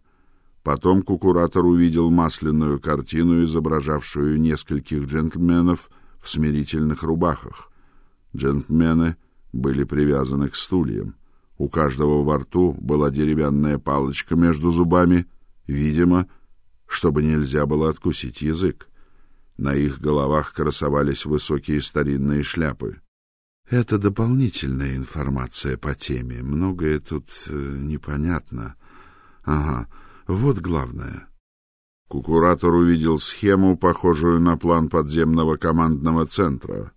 Потом кукуратор увидел масляную картину, изображавшую нескольких джентльменов в смирительных рубахах. Джентльмены были привязаны к стульям. У каждого во рту была деревянная палочка между зубами, видимо, чтобы нельзя было откусить язык. На их головах красовались высокие старинные шляпы. Это дополнительная информация по теме. Многое тут э, непонятно. Ага, вот главное. Кукуратор увидел схему, похожую на план подземного командного центра.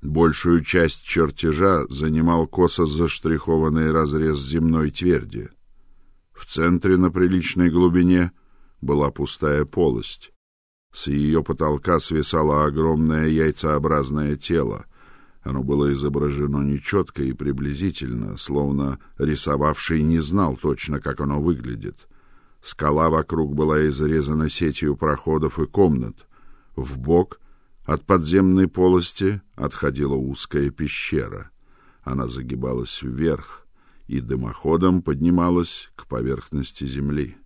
Большую часть чертежа занимал косо заштрихованный разрез земной тверди. В центре на приличной глубине была пустая полость. С ее потолка свисало огромное яйцеобразное тело. Оно было изображено нечетко и приблизительно, словно рисовавший не знал точно, как оно выглядит. Скала вокруг была изрезана сетью проходов и комнат. В бок от подземной полости отходила узкая пещера. Она загибалась вверх и дымоходом поднималась к поверхности земли.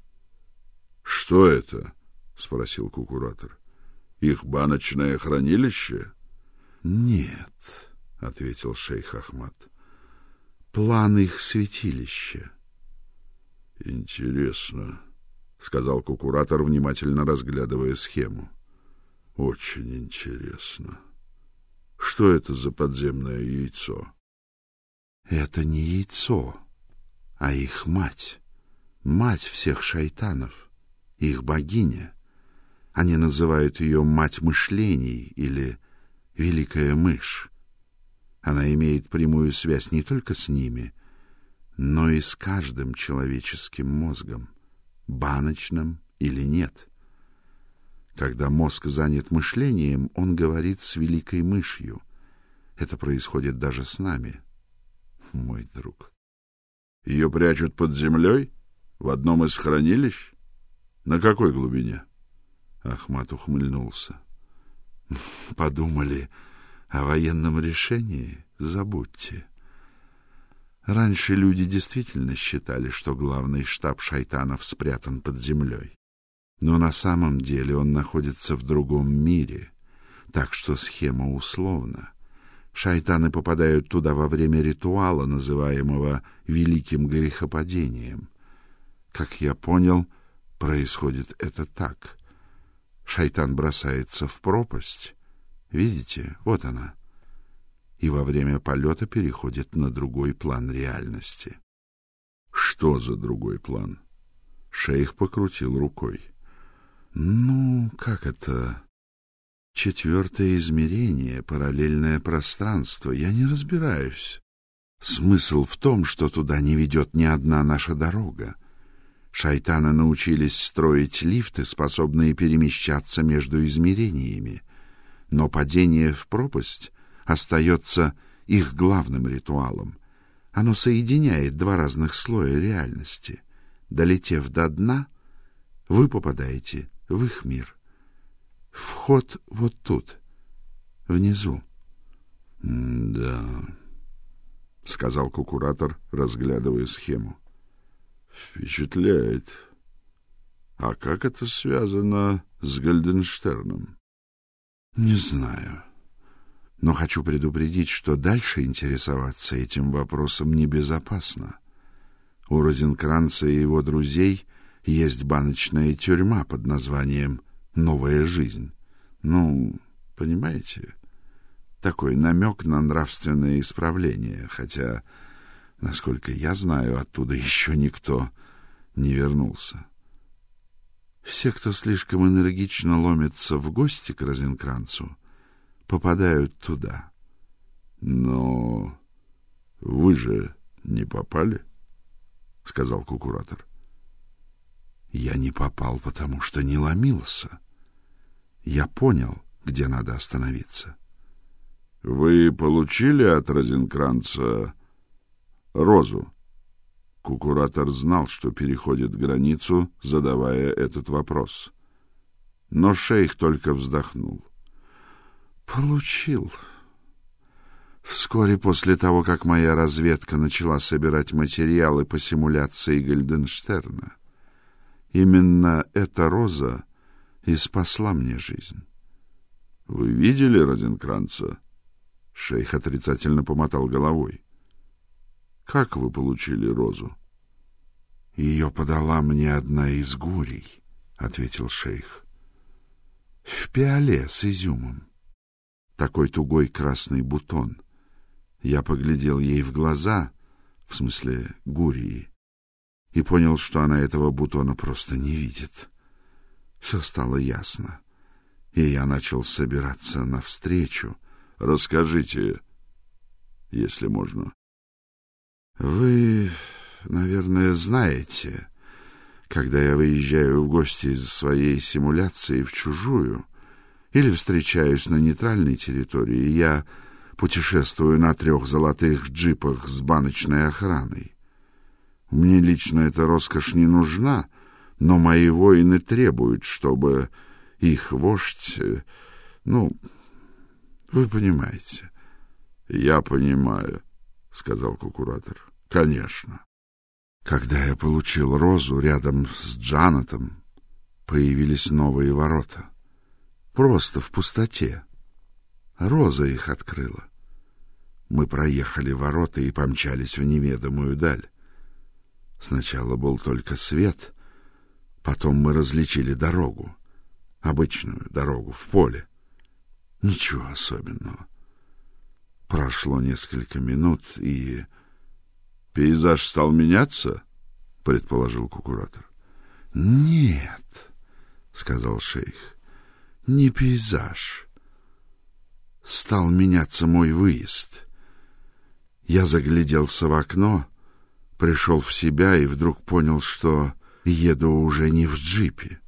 Что это? спросил кукуратор. Их баночное хранилище? Нет, ответил шейх Ахмад. План их святилища. Интересно, сказал кукуратор, внимательно разглядывая схему. Очень интересно. Что это за подземное яйцо? Это не яйцо, а их мать. Мать всех шайтанов, их богиня. Они называют ее мать мышлений или великая мышь. Она имеет прямую связь не только с ними, но и с каждым человеческим мозгом, баночным или нет. Когда мозг занят мышлением, он говорит с великой мышью. Это происходит даже с нами, мой друг. Ее прячут под землей? В одном из хранилищ? На какой глубине? Ахмат ухмыльнулся. Подумали о военном решении? Забудьте. Раньше люди действительно считали, что главный штаб шайтанов спрятан под землей. Но на самом деле он находится в другом мире, так что схема условна. Шайтаны попадают туда во время ритуала, называемого великим грехопадением. Как я понял, происходит это так. Шайтан бросается в пропасть. Видите? Вот она. И во время полета переходит на другой план реальности. Что за другой план? Шейх покрутил рукой. Ну, как это? Четвертое измерение, параллельное пространство. Я не разбираюсь. Смысл в том, что туда не ведет ни одна наша дорога. Шайтаны научились строить лифты, способные перемещаться между измерениями, но падение в пропасть остается их главным ритуалом. Оно соединяет два разных слоя реальности. Долетев до дна, вы попадаете в их мир. Вход вот тут, внизу. «Да», — сказал кукуратор, разглядывая схему. «Впечатляет. А как это связано с Гальденштерном?» «Не знаю. Но хочу предупредить, что дальше интересоваться этим вопросом небезопасно. У Розенкранца и его друзей есть баночная тюрьма под названием «Новая жизнь». Ну, понимаете?» такой намек на нравственное исправление, хотя, насколько я знаю, оттуда еще никто не вернулся. Все, кто слишком энергично ломится в гости к Розенкранцу, попадают туда. Но вы же не попали, сказал кукуратор. Я не попал, потому что не ломился. Я понял, где надо остановиться. Вы получили от Розенкранца розу? Кукуратор знал, что переходит границу, задавая этот вопрос. Но шейх только вздохнул. Получил. Вскоре после того, как моя разведка начала собирать материалы по симуляции Гальденштерна, именно эта роза и спасла мне жизнь. Вы видели Розенкранца? Шейх отрицательно помотал головой. Как вы получили розу? Ее подала мне одна из гурий, ответил шейх. В пиале с изюмом. Такой тугой красный бутон. Я поглядел ей в глаза, в смысле гурии, и понял, что она этого бутона просто не видит. Все стало ясно, и я начал собираться навстречу, Расскажите, если можно. Вы, наверное, знаете, когда я выезжаю в гости из своей симуляции в чужую или встречаюсь на нейтральной территории, я путешествую на трех золотых джипах с баночной охраной. Мне лично эта роскошь не нужна, но мои воины требуют, чтобы их вождь, э, ну, вы понимаете? Я понимаю, сказал кукуратор. Конечно. Когда я получил розу рядом с Джанатом, появились новые ворота. Просто в пустоте. Роза их открыла. Мы проехали ворота и помчались в неведомую даль. Сначала был только свет, потом мы различили дорогу, обычную дорогу в поле. Ничего особенного. Прошло несколько минут, и пейзаж стал меняться, предположил кукуратор. Нет, сказал шейх. Не пейзаж. Стал меняться мой выезд. Я загляделся в окно, пришел в себя и вдруг понял, что еду уже не в джипе,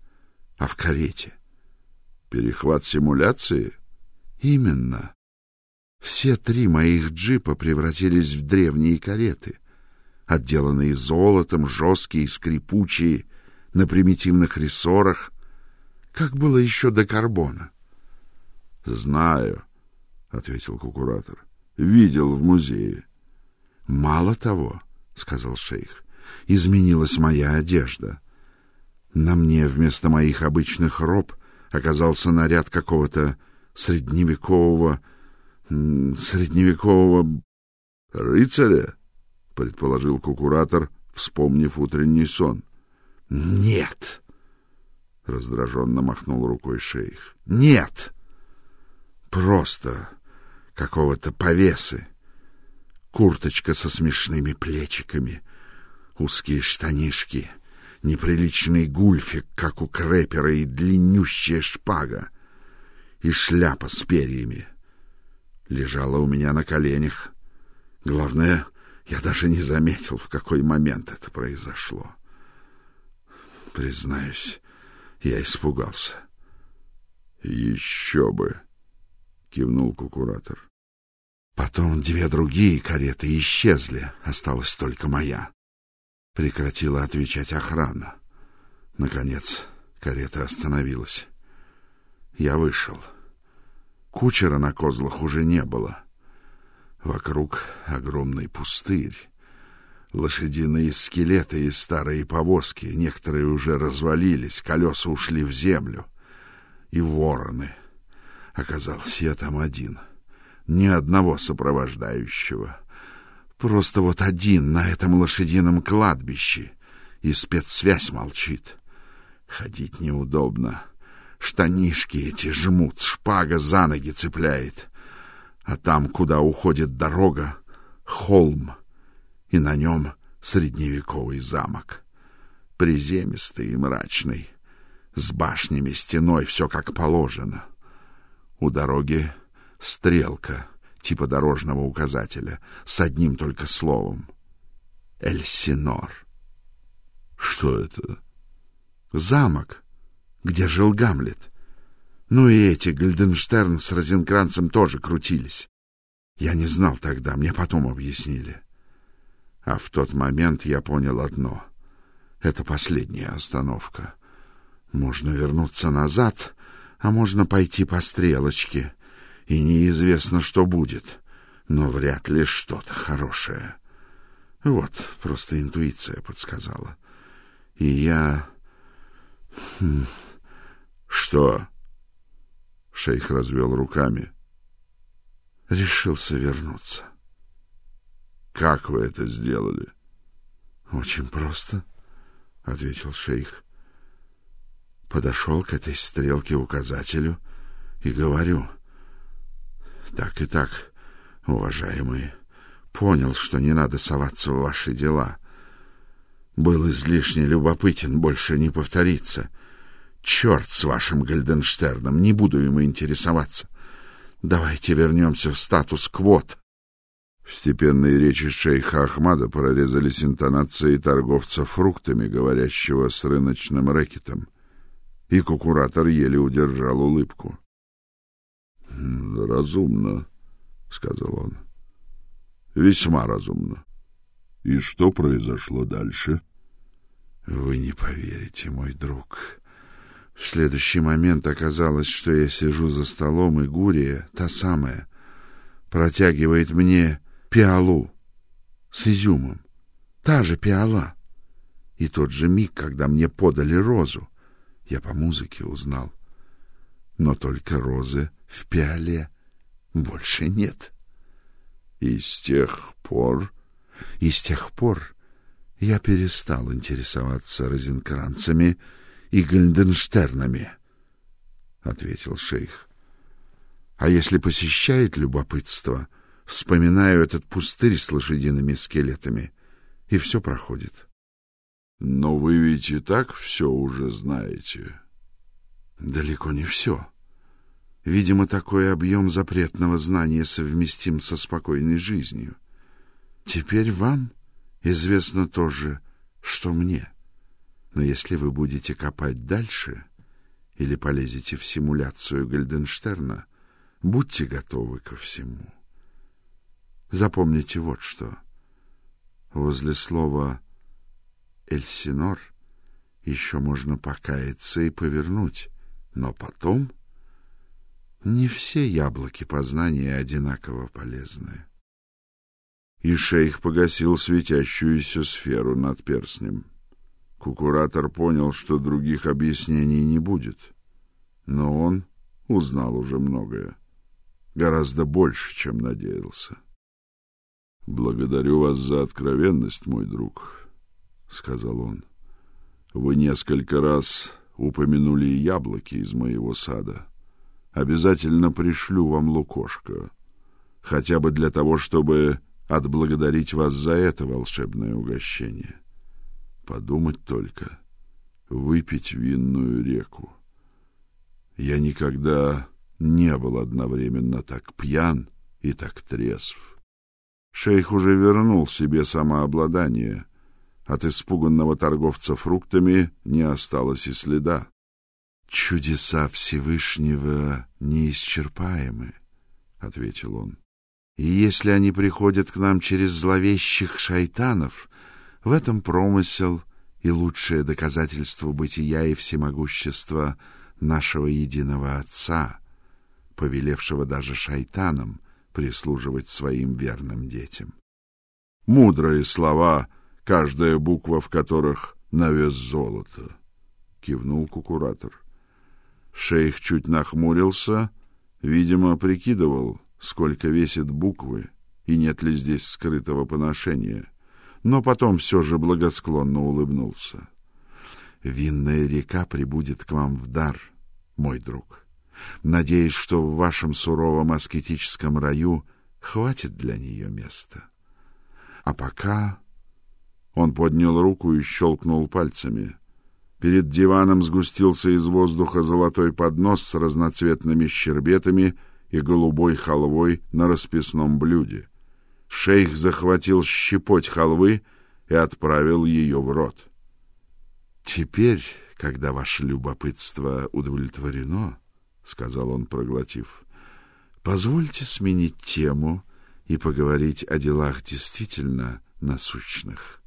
а в карете. Перехват симуляции? Именно. Все три моих джипа превратились в древние кареты, отделанные золотом, жесткие, скрипучие, на примитивных рессорах, как было еще до карбона. Знаю, ответил кукуратор. Видел в музее. Мало того, сказал шейх. Изменилась моя одежда. На мне вместо моих обычных роб оказался наряд какого-то средневекового средневекового рыцаря, предположил кукуратор, вспомнив утренний сон. Нет, раздраженно махнул рукой шейх. Нет. Просто какого-то повесы. Курточка со смешными плечиками, узкие штанишки, неприличный гульфик, как у крэпера, и длиннющая шпага и шляпа с перьями. Лежала у меня на коленях. Главное, я даже не заметил, в какой момент это произошло. Признаюсь, я испугался. Еще бы, кивнул кукуратор. Потом две другие кареты исчезли, осталась только моя. Прекратила отвечать охрана. Наконец, карета остановилась. Я вышел. Кучера на козлах уже не было. Вокруг огромный пустырь. Лошадиные скелеты и старые повозки, некоторые уже развалились, колеса ушли в землю. И вороны. Оказалось, я там один. Ни одного сопровождающего. Просто вот один на этом лошадином кладбище. И спецсвязь молчит. Ходить неудобно. Штанишки эти жмут, шпага за ноги цепляет. А там, куда уходит дорога, холм — и на нем средневековый замок. Приземистый и мрачный, с башнями, стеной, все как положено. У дороги стрелка, типа дорожного указателя, с одним только словом. Эльсинор. Что это? Замок, где жил Гамлет. Ну и эти Гальденштерн с Розенкранцем тоже крутились. Я не знал тогда, мне потом объяснили. А в тот момент я понял одно. Это последняя остановка. Можно вернуться назад, а можно пойти по стрелочке, и неизвестно, что будет, но вряд ли что-то хорошее. Вот, просто интуиция подсказала. И я... Хм... Что? Шейх развел руками. Решился вернуться. Как вы это сделали? Очень просто, ответил шейх. Подошел к этой стрелке указателю и говорю: так и так, уважаемые, понял, что не надо соваться в ваши дела. Был излишне любопытен, больше не повторится. Черт с вашим Гальденштерном, не буду ему интересоваться. Давайте вернемся в статус-кво. В степенной речи шейха Ахмада прорезались интонации торговца фруктами, говорящего с рыночным рэкетом, и кукуратор еле удержал улыбку. «Разумно», — сказал он. «Весьма разумно. И что произошло дальше?» «Вы не поверите, мой друг. В следующий момент оказалось, что я сижу за столом, и Гурия, та самая, протягивает мне пиалу с изюмом. Та же пиала. И тот же миг, когда мне подали розу, я по музыке узнал. Но только розы в пиале больше нет. И с тех пор... И с тех пор я перестал интересоваться розенкранцами и гальденштернами, — ответил шейх. А если посещает любопытство, вспоминаю этот пустырь с лошадиными скелетами, и все проходит. Но вы ведь и так все уже знаете. Далеко не все. Видимо, такой объем запретного знания совместим со спокойной жизнью. Теперь вам известно то же, что мне. Но если вы будете копать дальше или полезете в симуляцию Гальденштерна, будьте готовы ко всему. Запомните вот что. Возле слова «Эльсинор» еще можно покаяться и повернуть, но потом не все яблоки познания одинаково полезны. И шейх погасил светящуюся сферу над перстнем. Кукуратор понял, что других объяснений не будет, но он узнал уже многое, гораздо больше, чем надеялся. Благодарю вас за откровенность, мой друг, сказал он. Вы несколько раз упомянули яблоки из моего сада. Обязательно пришлю вам лукошко, хотя бы для того, чтобы отблагодарить вас за это волшебное угощение. Подумать только, выпить винную реку. Я никогда не был одновременно так пьян и так трезв. Шейх уже вернул себе самообладание, от испуганного торговца фруктами не осталось и следа. Чудеса Всевышнего неисчерпаемы, ответил он. И если они приходят к нам через зловещих шайтанов, в этом промысел и лучшее доказательство бытия и всемогущества нашего единого Отца, повелевшего даже шайтанам прислуживать своим верным детям. Мудрые слова, каждая буква в которых на вес золота, кивнул кукуратор. Шейх чуть нахмурился, видимо, прикидывал, сколько весит буквы и нет ли здесь скрытого поношения, но потом все же благосклонно улыбнулся. Винная река прибудет к вам в дар, мой друг. Надеюсь, что в вашем суровом аскетическом раю хватит для нее места. А пока он поднял руку и щелкнул пальцами. Перед диваном сгустился из воздуха золотой поднос с разноцветными щербетами и голубой халвой на расписном блюде. Шейх захватил щепоть халвы и отправил ее в рот. Теперь, когда ваше любопытство удовлетворено, сказал он, проглотив. Позвольте сменить тему и поговорить о делах действительно насущных.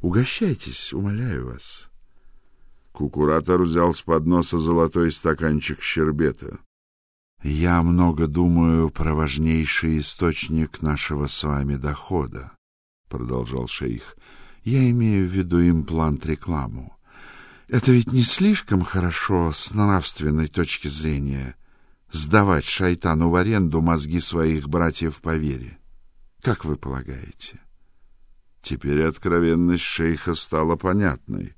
Угощайтесь, умоляю вас. Кукуратор взял с подноса золотой стаканчик щербета. Я много думаю про важнейший источник нашего с вами дохода, продолжал шейх. Я имею в виду имплант-рекламу. Это ведь не слишком хорошо с нравственной точки зрения сдавать шайтану в аренду мозги своих братьев по вере. Как вы полагаете? Теперь откровенность шейха стала понятной.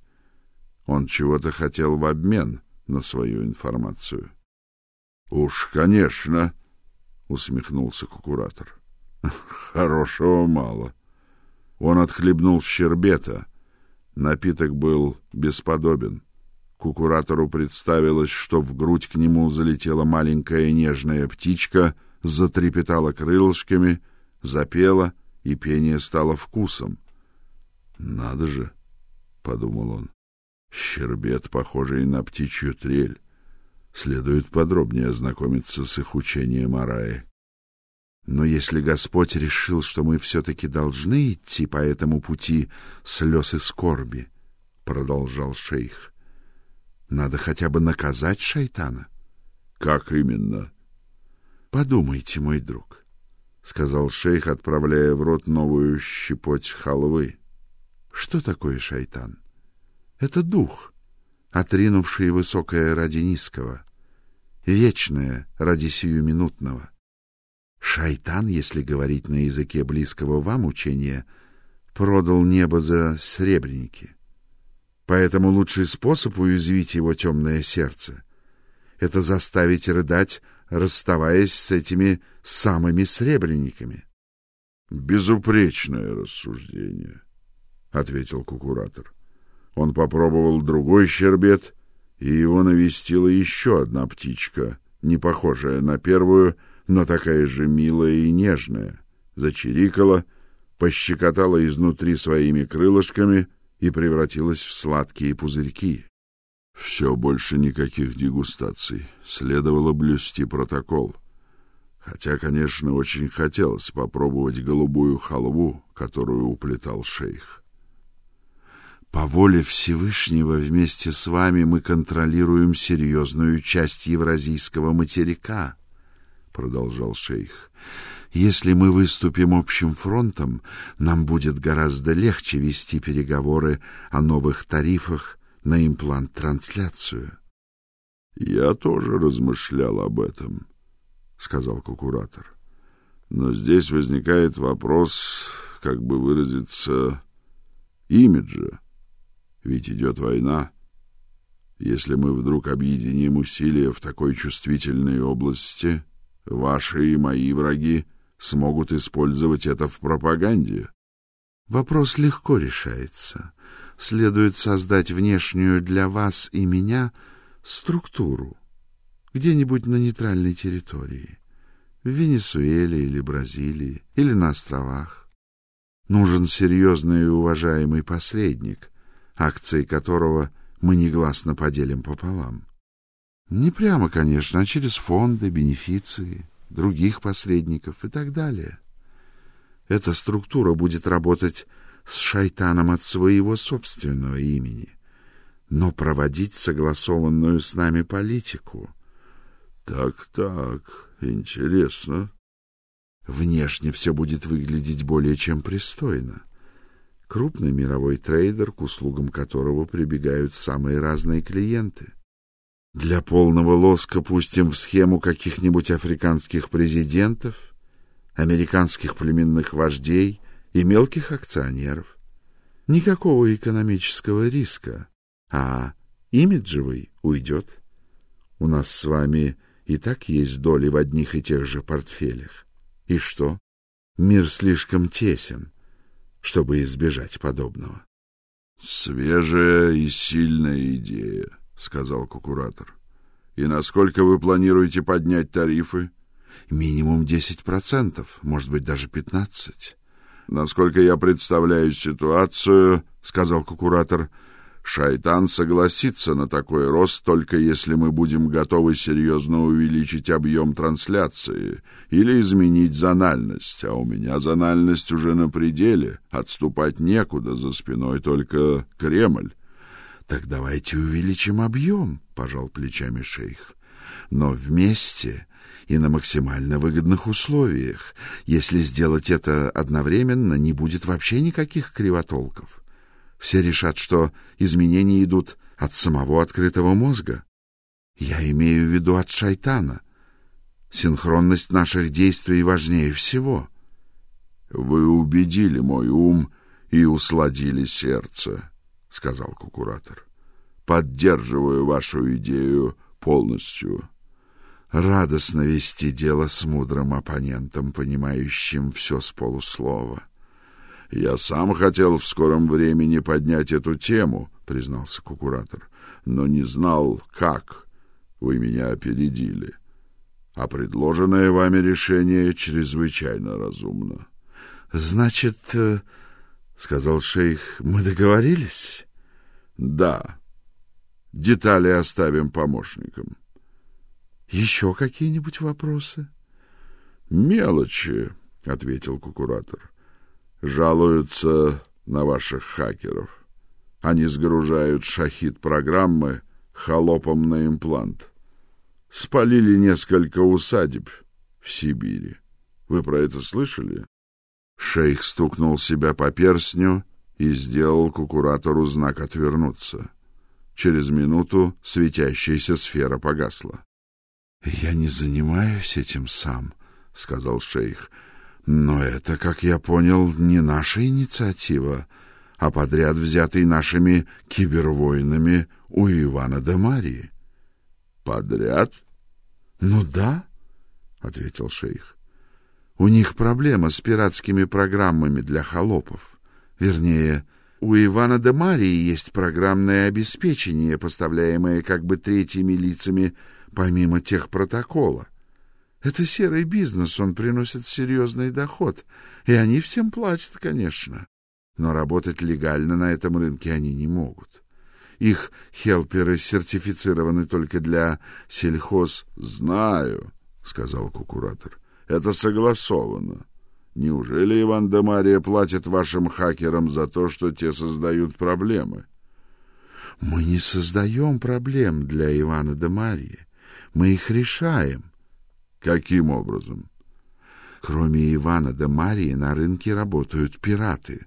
Он чего-то хотел в обмен на свою информацию. Уж, конечно, усмехнулся кукуратор. Хорошего мало. Он отхлебнул щербета. Напиток был бесподобен. Кукуратору представилось, что в грудь к нему залетела маленькая нежная птичка, затрепетала крылышками, запела, и пение стало вкусом. Надо же, подумал он. Щербет, похожий на птичью трель. Следует подробнее ознакомиться с их учением о рае. Но если Господь решил, что мы все таки должны идти по этому пути слез и скорби, продолжал шейх, надо хотя бы наказать шайтана. Как именно? Подумайте, мой друг, сказал шейх, отправляя в рот новую щепоть халвы. Что такое шайтан? Это дух, отринувший высокое ради низкого, вечное ради сиюминутного. Шайтан, если говорить на языке близкого вам учения, продал небо за сребреники. Поэтому лучший способ уязвить его темное сердце это заставить рыдать, расставаясь с этими самыми сребрениками. Безупречное рассуждение, ответил кукуратор. Он попробовал другой щербет, и его навестила еще одна птичка, не похожая на первую, но такая же милая и нежная, зачирикала, пощекотала изнутри своими крылышками и превратилась в сладкие пузырьки. Все больше никаких дегустаций. Следовало блюсти протокол. Хотя, конечно, очень хотелось попробовать голубую халву, которую уплетал шейх. По воле Всевышнего вместе с вами мы контролируем серьезную часть евразийского материка, продолжал шейх. Если мы выступим общим фронтом, нам будет гораздо легче вести переговоры о новых тарифах на имплант-трансляцию. Я тоже размышлял об этом, сказал кукуратор. Но здесь возникает вопрос, как бы выразиться, имиджа. Ведь идет война. Если мы вдруг объединим усилия в такой чувствительной области, ваши и мои враги смогут использовать это в пропаганде. Вопрос легко решается. Следует создать внешнюю для вас и меня структуру где-нибудь на нейтральной территории, в Венесуэле или Бразилии, или на островах. Нужен серьезный и уважаемый посредник, акции которого мы негласно поделим пополам. Не прямо, конечно, а через фонды, бенефиции, других посредников и так далее. Эта структура будет работать с шайтаном от своего собственного имени, но проводить согласованную с нами политику. Так-так, интересно. Внешне все будет выглядеть более чем пристойно. Крупный мировой трейдер, к услугам которого прибегают самые разные клиенты. Для полного лоска пустим в схему каких-нибудь африканских президентов, американских племенных вождей и мелких акционеров. Никакого экономического риска, а имиджевый уйдет. У нас с вами и так есть доли в одних и тех же портфелях. И что? Мир слишком тесен, чтобы избежать подобного. Свежая и сильная идея, сказал кукуратор. И насколько вы планируете поднять тарифы? Минимум 10%, может быть, даже 15. Насколько я представляю ситуацию, сказал кукуратор, Шайтан согласится на такой рост только если мы будем готовы серьезно увеличить объем трансляции или изменить зональность, а у меня зональность уже на пределе, отступать некуда, за спиной только Кремль. Так давайте увеличим объем, пожал плечами шейх. Но вместе и на максимально выгодных условиях. Если сделать это одновременно, не будет вообще никаких кривотолков. Все решат, что изменения идут от самого открытого мозга. Я имею в виду от шайтана. Синхронность наших действий важнее всего. Вы убедили мой ум и усладили сердце, сказал кукуратор. Поддерживаю вашу идею полностью. Радостно вести дело с мудрым оппонентом, понимающим все с полуслова. Я сам хотел в скором времени поднять эту тему, признался кукуратор, но не знал, как. Вы меня опередили. А предложенное вами решение чрезвычайно разумно. Значит, э, сказал шейх, мы договорились? Да. Детали оставим помощникам. Еще какие-нибудь вопросы? Мелочи, ответил кукуратор жалуются на ваших хакеров. Они сгружают шахид-программы холопом на имплант. Спалили несколько усадеб в Сибири. Вы про это слышали? Шейх стукнул себя по перстню и сделал кукуратору знак отвернуться. Через минуту светящаяся сфера погасла. Я не занимаюсь этим сам, сказал шейх. Но это, как я понял, не наша инициатива, а подряд взятый нашими кибервоинами у Ивана де Марии. Подряд? Ну да, ответил шейх. У них проблема с пиратскими программами для холопов. Вернее, у Ивана де Марии есть программное обеспечение, поставляемое как бы третьими лицами помимо тех протокола. Это серый бизнес, он приносит серьезный доход, и они всем платят, конечно. Но работать легально на этом рынке они не могут. Их хелперы сертифицированы только для сельхоз. Знаю, сказал кукуратор. Это согласовано. Неужели Иван да Мария платит вашим хакерам за то, что те создают проблемы? Мы не создаем проблем для Ивана да Марии. Мы их решаем. Каким образом? Кроме Ивана да Марии на рынке работают пираты.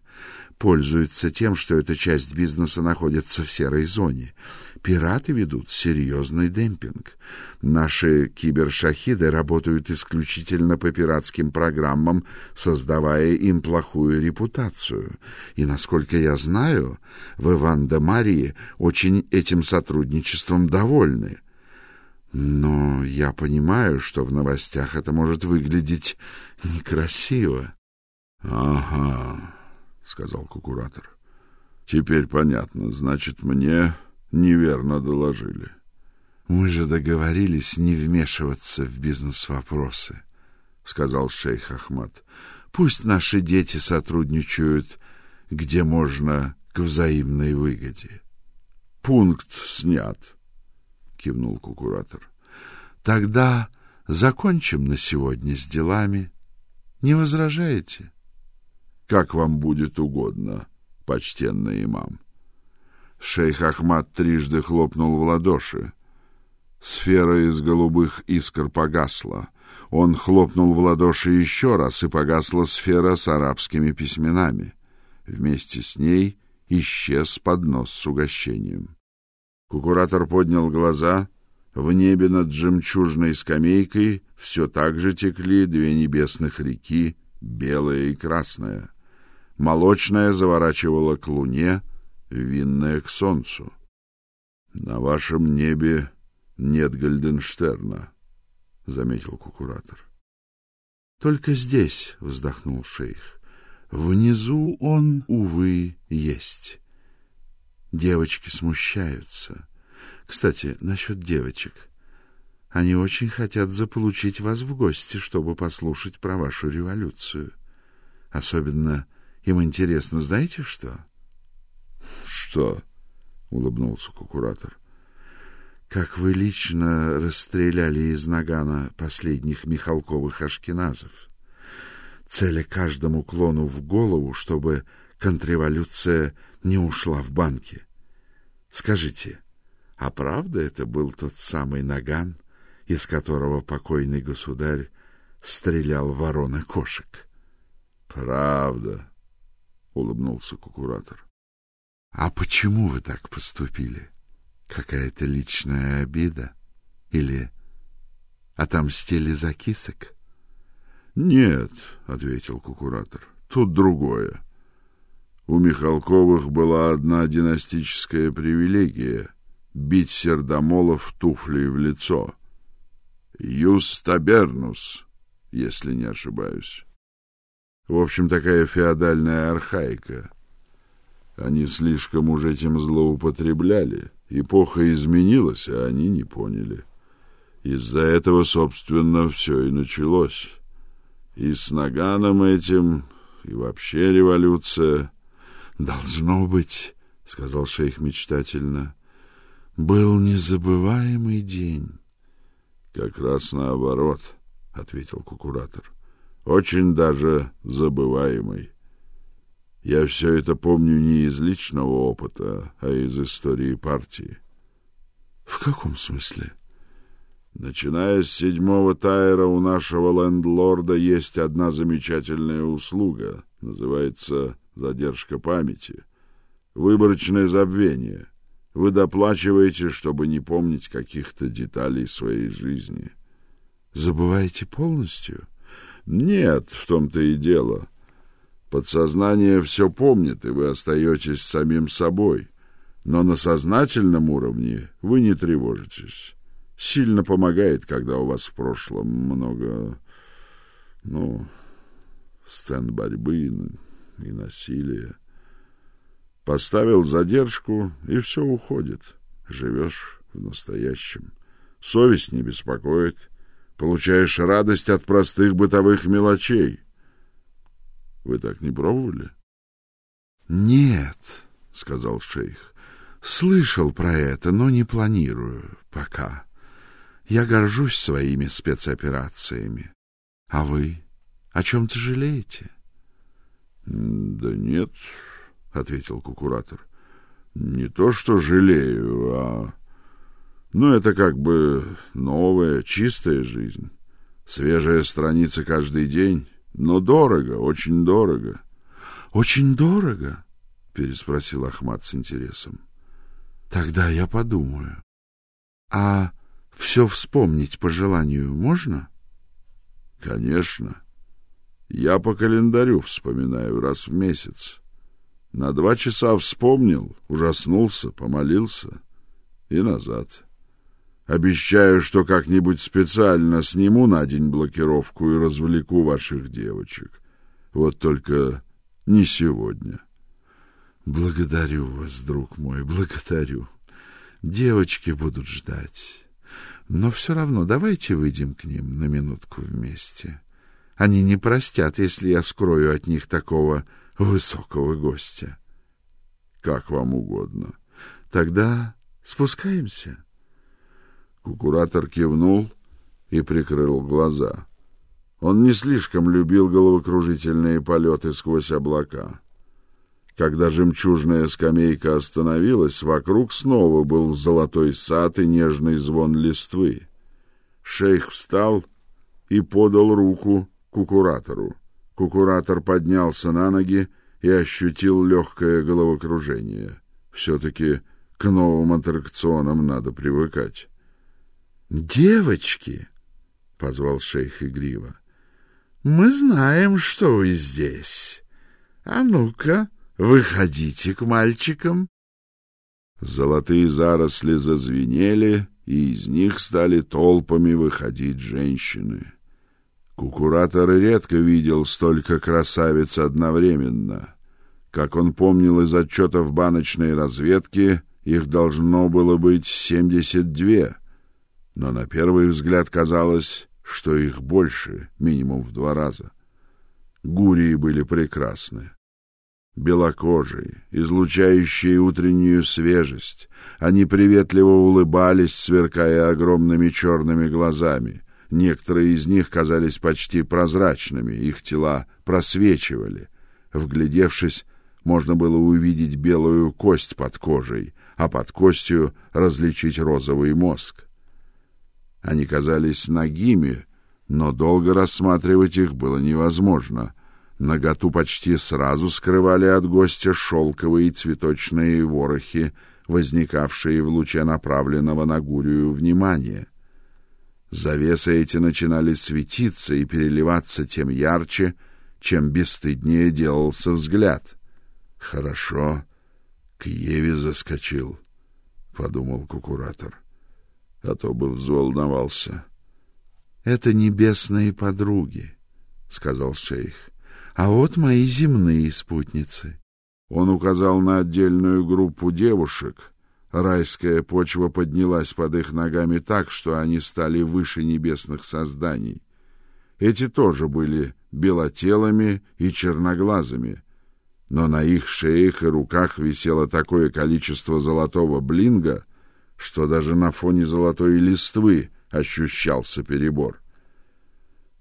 Пользуются тем, что эта часть бизнеса находится в серой зоне. Пираты ведут серьезный демпинг. Наши кибершахиды работают исключительно по пиратским программам, создавая им плохую репутацию. И, насколько я знаю, в Иван да Марии очень этим сотрудничеством довольны. Но я понимаю, что в новостях это может выглядеть некрасиво. Ага, сказал кукуратор. Теперь понятно, значит, мне неверно доложили. Мы же договорились не вмешиваться в бизнес-вопросы, сказал шейх Ахмад. Пусть наши дети сотрудничают, где можно, к взаимной выгоде. Пункт снят, кивнул кукуратор. Тогда закончим на сегодня с делами. Не возражаете? Как вам будет угодно, почтенный имам. Шейх Ахмад трижды хлопнул в ладоши. Сфера из голубых искр погасла. Он хлопнул в ладоши еще раз, и погасла сфера с арабскими письменами. Вместе с ней исчез поднос с угощением. Кукуратор поднял глаза. В небе над жемчужной скамейкой все так же текли две небесных реки, белая и красная. Молочная заворачивала к луне, винная к солнцу. На вашем небе нет Гальденштерна, заметил кукуратор. Только здесь, вздохнул шейх. Внизу он, увы, есть. Девочки смущаются. Кстати, насчет девочек. Они очень хотят заполучить вас в гости, чтобы послушать про вашу революцию. Особенно им интересно, знаете что? Что? улыбнулся кукуратор. Как вы лично расстреляли из нагана последних Михалковых ашкеназов. Целя каждому клону в голову, чтобы контрреволюция не ушла в банки. Скажите, а правда это был тот самый наган, из которого покойный государь стрелял ворон и кошек? Правда, улыбнулся кукуратор. А почему вы так поступили? Какая-то личная обида или отомстили за кисок? Нет, ответил кукуратор. Тут другое. У Михалковых была одна династическая привилегия бить сердомолов туфлей в лицо. Юс табернус, если не ошибаюсь. В общем, такая феодальная архаика. Они слишком уж этим злоупотребляли. Эпоха изменилась, а они не поняли. Из-за этого, собственно, все и началось. И с Наганом этим, и вообще революция. Должно быть, сказал шейх мечтательно. Был незабываемый день. Как раз наоборот, ответил кукуратор. Очень даже забываемый. Я все это помню не из личного опыта, а из истории партии. В каком смысле? Начиная с седьмого тайра у нашего лендлорда есть одна замечательная услуга, называется задержка памяти, выборочное забвение. Вы доплачиваете, чтобы не помнить каких-то деталей своей жизни. Забываете полностью? Нет, в том-то и дело. Подсознание все помнит, и вы остаетесь самим собой. Но на сознательном уровне вы не тревожитесь. Сильно помогает, когда у вас в прошлом много, ну, сцен борьбы и насилия. Поставил задержку, и все уходит. Живешь в настоящем. Совесть не беспокоит. Получаешь радость от простых бытовых мелочей. Вы так не пробовали? Нет, сказал шейх. Слышал про это, но не планирую пока. Я горжусь своими спецоперациями. А вы о чем то жалеете? Да нет, ответил кукуратор. Не то, что жалею, а ну это как бы новая, чистая жизнь. Свежая страница каждый день, но дорого, очень дорого. Очень дорого? переспросил Ахмат с интересом. Тогда я подумаю. А все вспомнить по желанию можно? Конечно. Я по календарю вспоминаю раз в месяц. На два часа вспомнил, ужаснулся, помолился и назад. Обещаю, что как-нибудь специально сниму на день блокировку и развлеку ваших девочек. Вот только не сегодня. Благодарю вас, друг мой, благодарю. Девочки будут ждать. Но все равно давайте выйдем к ним на минутку вместе. Они не простят, если я скрою от них такого высокого гостя. Как вам угодно. Тогда спускаемся. Кукуратор кивнул и прикрыл глаза. Он не слишком любил головокружительные полеты сквозь облака. Когда жемчужная скамейка остановилась, вокруг снова был золотой сад и нежный звон листвы. Шейх встал и подал руку кукуратору. Кукуратор поднялся на ноги и ощутил легкое головокружение. Все-таки к новым аттракционам надо привыкать. «Девочки!» — позвал шейх игриво. «Мы знаем, что вы здесь. А ну-ка, выходите к мальчикам». Золотые заросли зазвенели, и из них стали толпами выходить женщины. Кукуратор редко видел столько красавиц одновременно. Как он помнил из отчетов баночной разведки, их должно было быть семьдесят две, но на первый взгляд казалось, что их больше, минимум в два раза. Гурии были прекрасны. Белокожие, излучающие утреннюю свежесть, они приветливо улыбались, сверкая огромными черными глазами. Некоторые из них казались почти прозрачными, их тела просвечивали. Вглядевшись, можно было увидеть белую кость под кожей, а под костью различить розовый мозг. Они казались нагими, но долго рассматривать их было невозможно. Наготу почти сразу скрывали от гостя шелковые цветочные ворохи, возникавшие в луче направленного на Гурию внимания. Завесы эти начинали светиться и переливаться тем ярче, чем бесстыднее делался взгляд. Хорошо, к Еве заскочил, подумал кукуратор, а то бы взволновался. Это небесные подруги, сказал шейх. А вот мои земные спутницы. Он указал на отдельную группу девушек. Райская почва поднялась под их ногами так, что они стали выше небесных созданий. Эти тоже были белотелыми и черноглазыми, но на их шеях и руках висело такое количество золотого блинга, что даже на фоне золотой листвы ощущался перебор.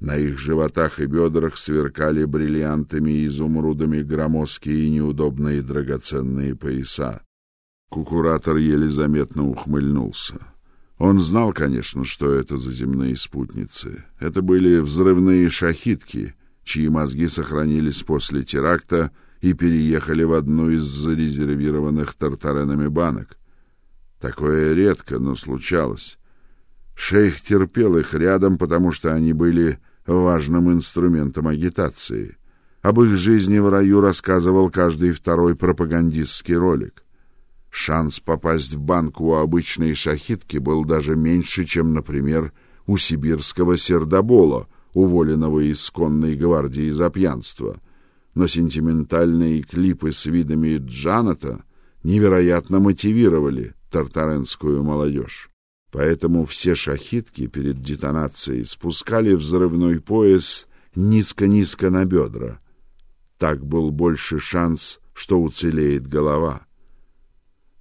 На их животах и бедрах сверкали бриллиантами и изумрудами громоздкие и неудобные драгоценные пояса. Кукуратор еле заметно ухмыльнулся. Он знал, конечно, что это за земные спутницы. Это были взрывные шахидки, чьи мозги сохранились после теракта и переехали в одну из зарезервированных тартаренами банок. Такое редко, но случалось. Шейх терпел их рядом, потому что они были важным инструментом агитации. Об их жизни в раю рассказывал каждый второй пропагандистский ролик. Шанс попасть в банк у обычной шахидки был даже меньше, чем, например, у сибирского сердобола, уволенного из конной гвардии за пьянство — но сентиментальные клипы с видами Джаната невероятно мотивировали тартаренскую молодежь. Поэтому все шахидки перед детонацией спускали взрывной пояс низко-низко на бедра. Так был больше шанс, что уцелеет голова.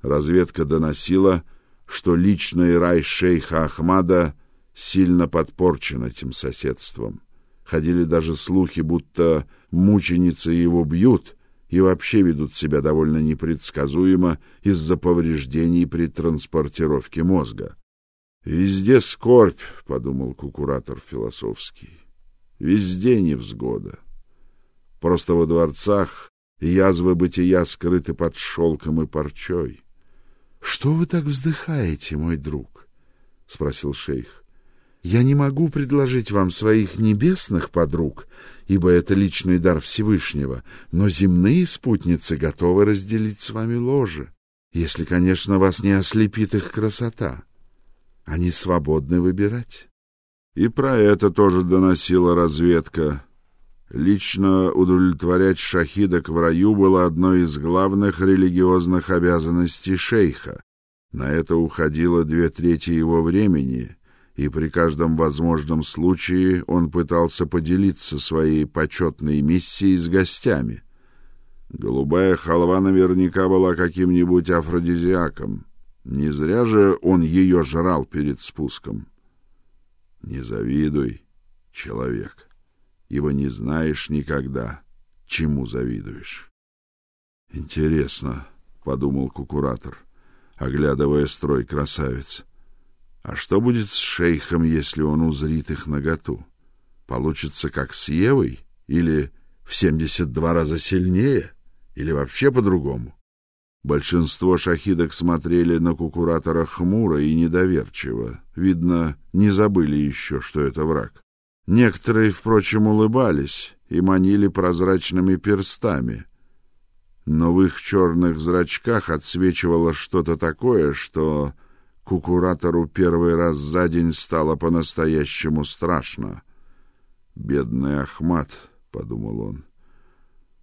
Разведка доносила, что личный рай шейха Ахмада сильно подпорчен этим соседством. Ходили даже слухи, будто мученицы его бьют и вообще ведут себя довольно непредсказуемо из-за повреждений при транспортировке мозга. Везде скорбь, подумал кукуратор философский. Везде невзгода. Просто во дворцах язвы бытия скрыты под шелком и парчой. Что вы так вздыхаете, мой друг? спросил шейх. Я не могу предложить вам своих небесных подруг, ибо это личный дар Всевышнего, но земные спутницы готовы разделить с вами ложе, если, конечно, вас не ослепит их красота. Они свободны выбирать. И про это тоже доносила разведка. Лично удовлетворять шахидок в раю было одной из главных религиозных обязанностей шейха. На это уходило две трети его времени — и при каждом возможном случае он пытался поделиться своей почетной миссией с гостями. Голубая халва наверняка была каким-нибудь афродизиаком. Не зря же он ее жрал перед спуском. Не завидуй, человек, ибо не знаешь никогда, чему завидуешь. Интересно, подумал кукуратор, оглядывая строй красавиц. А что будет с шейхом, если он узрит их наготу? Получится как с Евой или в семьдесят два раза сильнее, или вообще по-другому? Большинство шахидок смотрели на кукуратора хмуро и недоверчиво. Видно, не забыли еще, что это враг. Некоторые, впрочем, улыбались и манили прозрачными перстами. Но в их черных зрачках отсвечивало что-то такое, что Кукуратору первый раз за день стало по-настоящему страшно. Бедный Ахмат, подумал он.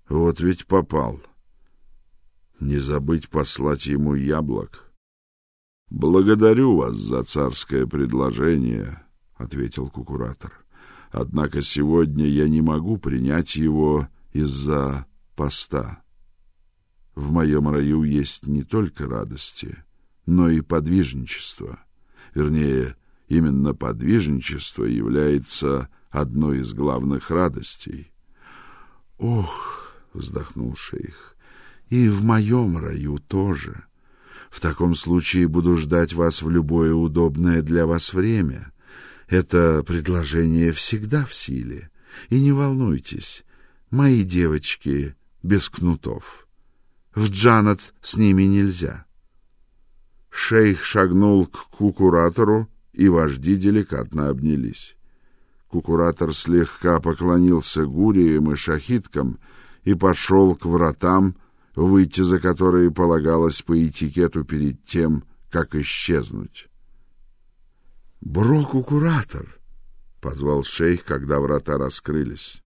Вот ведь попал. Не забыть послать ему яблок. Благодарю вас за царское предложение, ответил кукуратор. Однако сегодня я не могу принять его из-за поста. В моем раю есть не только радости, но и подвижничество. Вернее, именно подвижничество является одной из главных радостей. Ох, вздохнул шейх. И в моем раю тоже. В таком случае буду ждать вас в любое удобное для вас время. Это предложение всегда в силе. И не волнуйтесь, мои девочки без кнутов. В Джанат с ними нельзя. Шейх шагнул к кукуратору, и вожди деликатно обнялись. Кукуратор слегка поклонился гуриям и шахиткам и пошел к вратам, выйти за которые полагалось по этикету перед тем, как исчезнуть. «Бро-кукуратор!» — позвал шейх, когда врата раскрылись.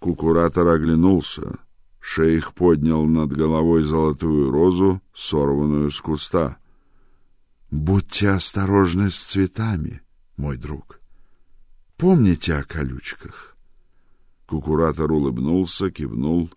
Кукуратор оглянулся. Шейх поднял над головой золотую розу, сорванную с куста. Будьте осторожны с цветами, мой друг. Помните о колючках. Кукуратор улыбнулся, кивнул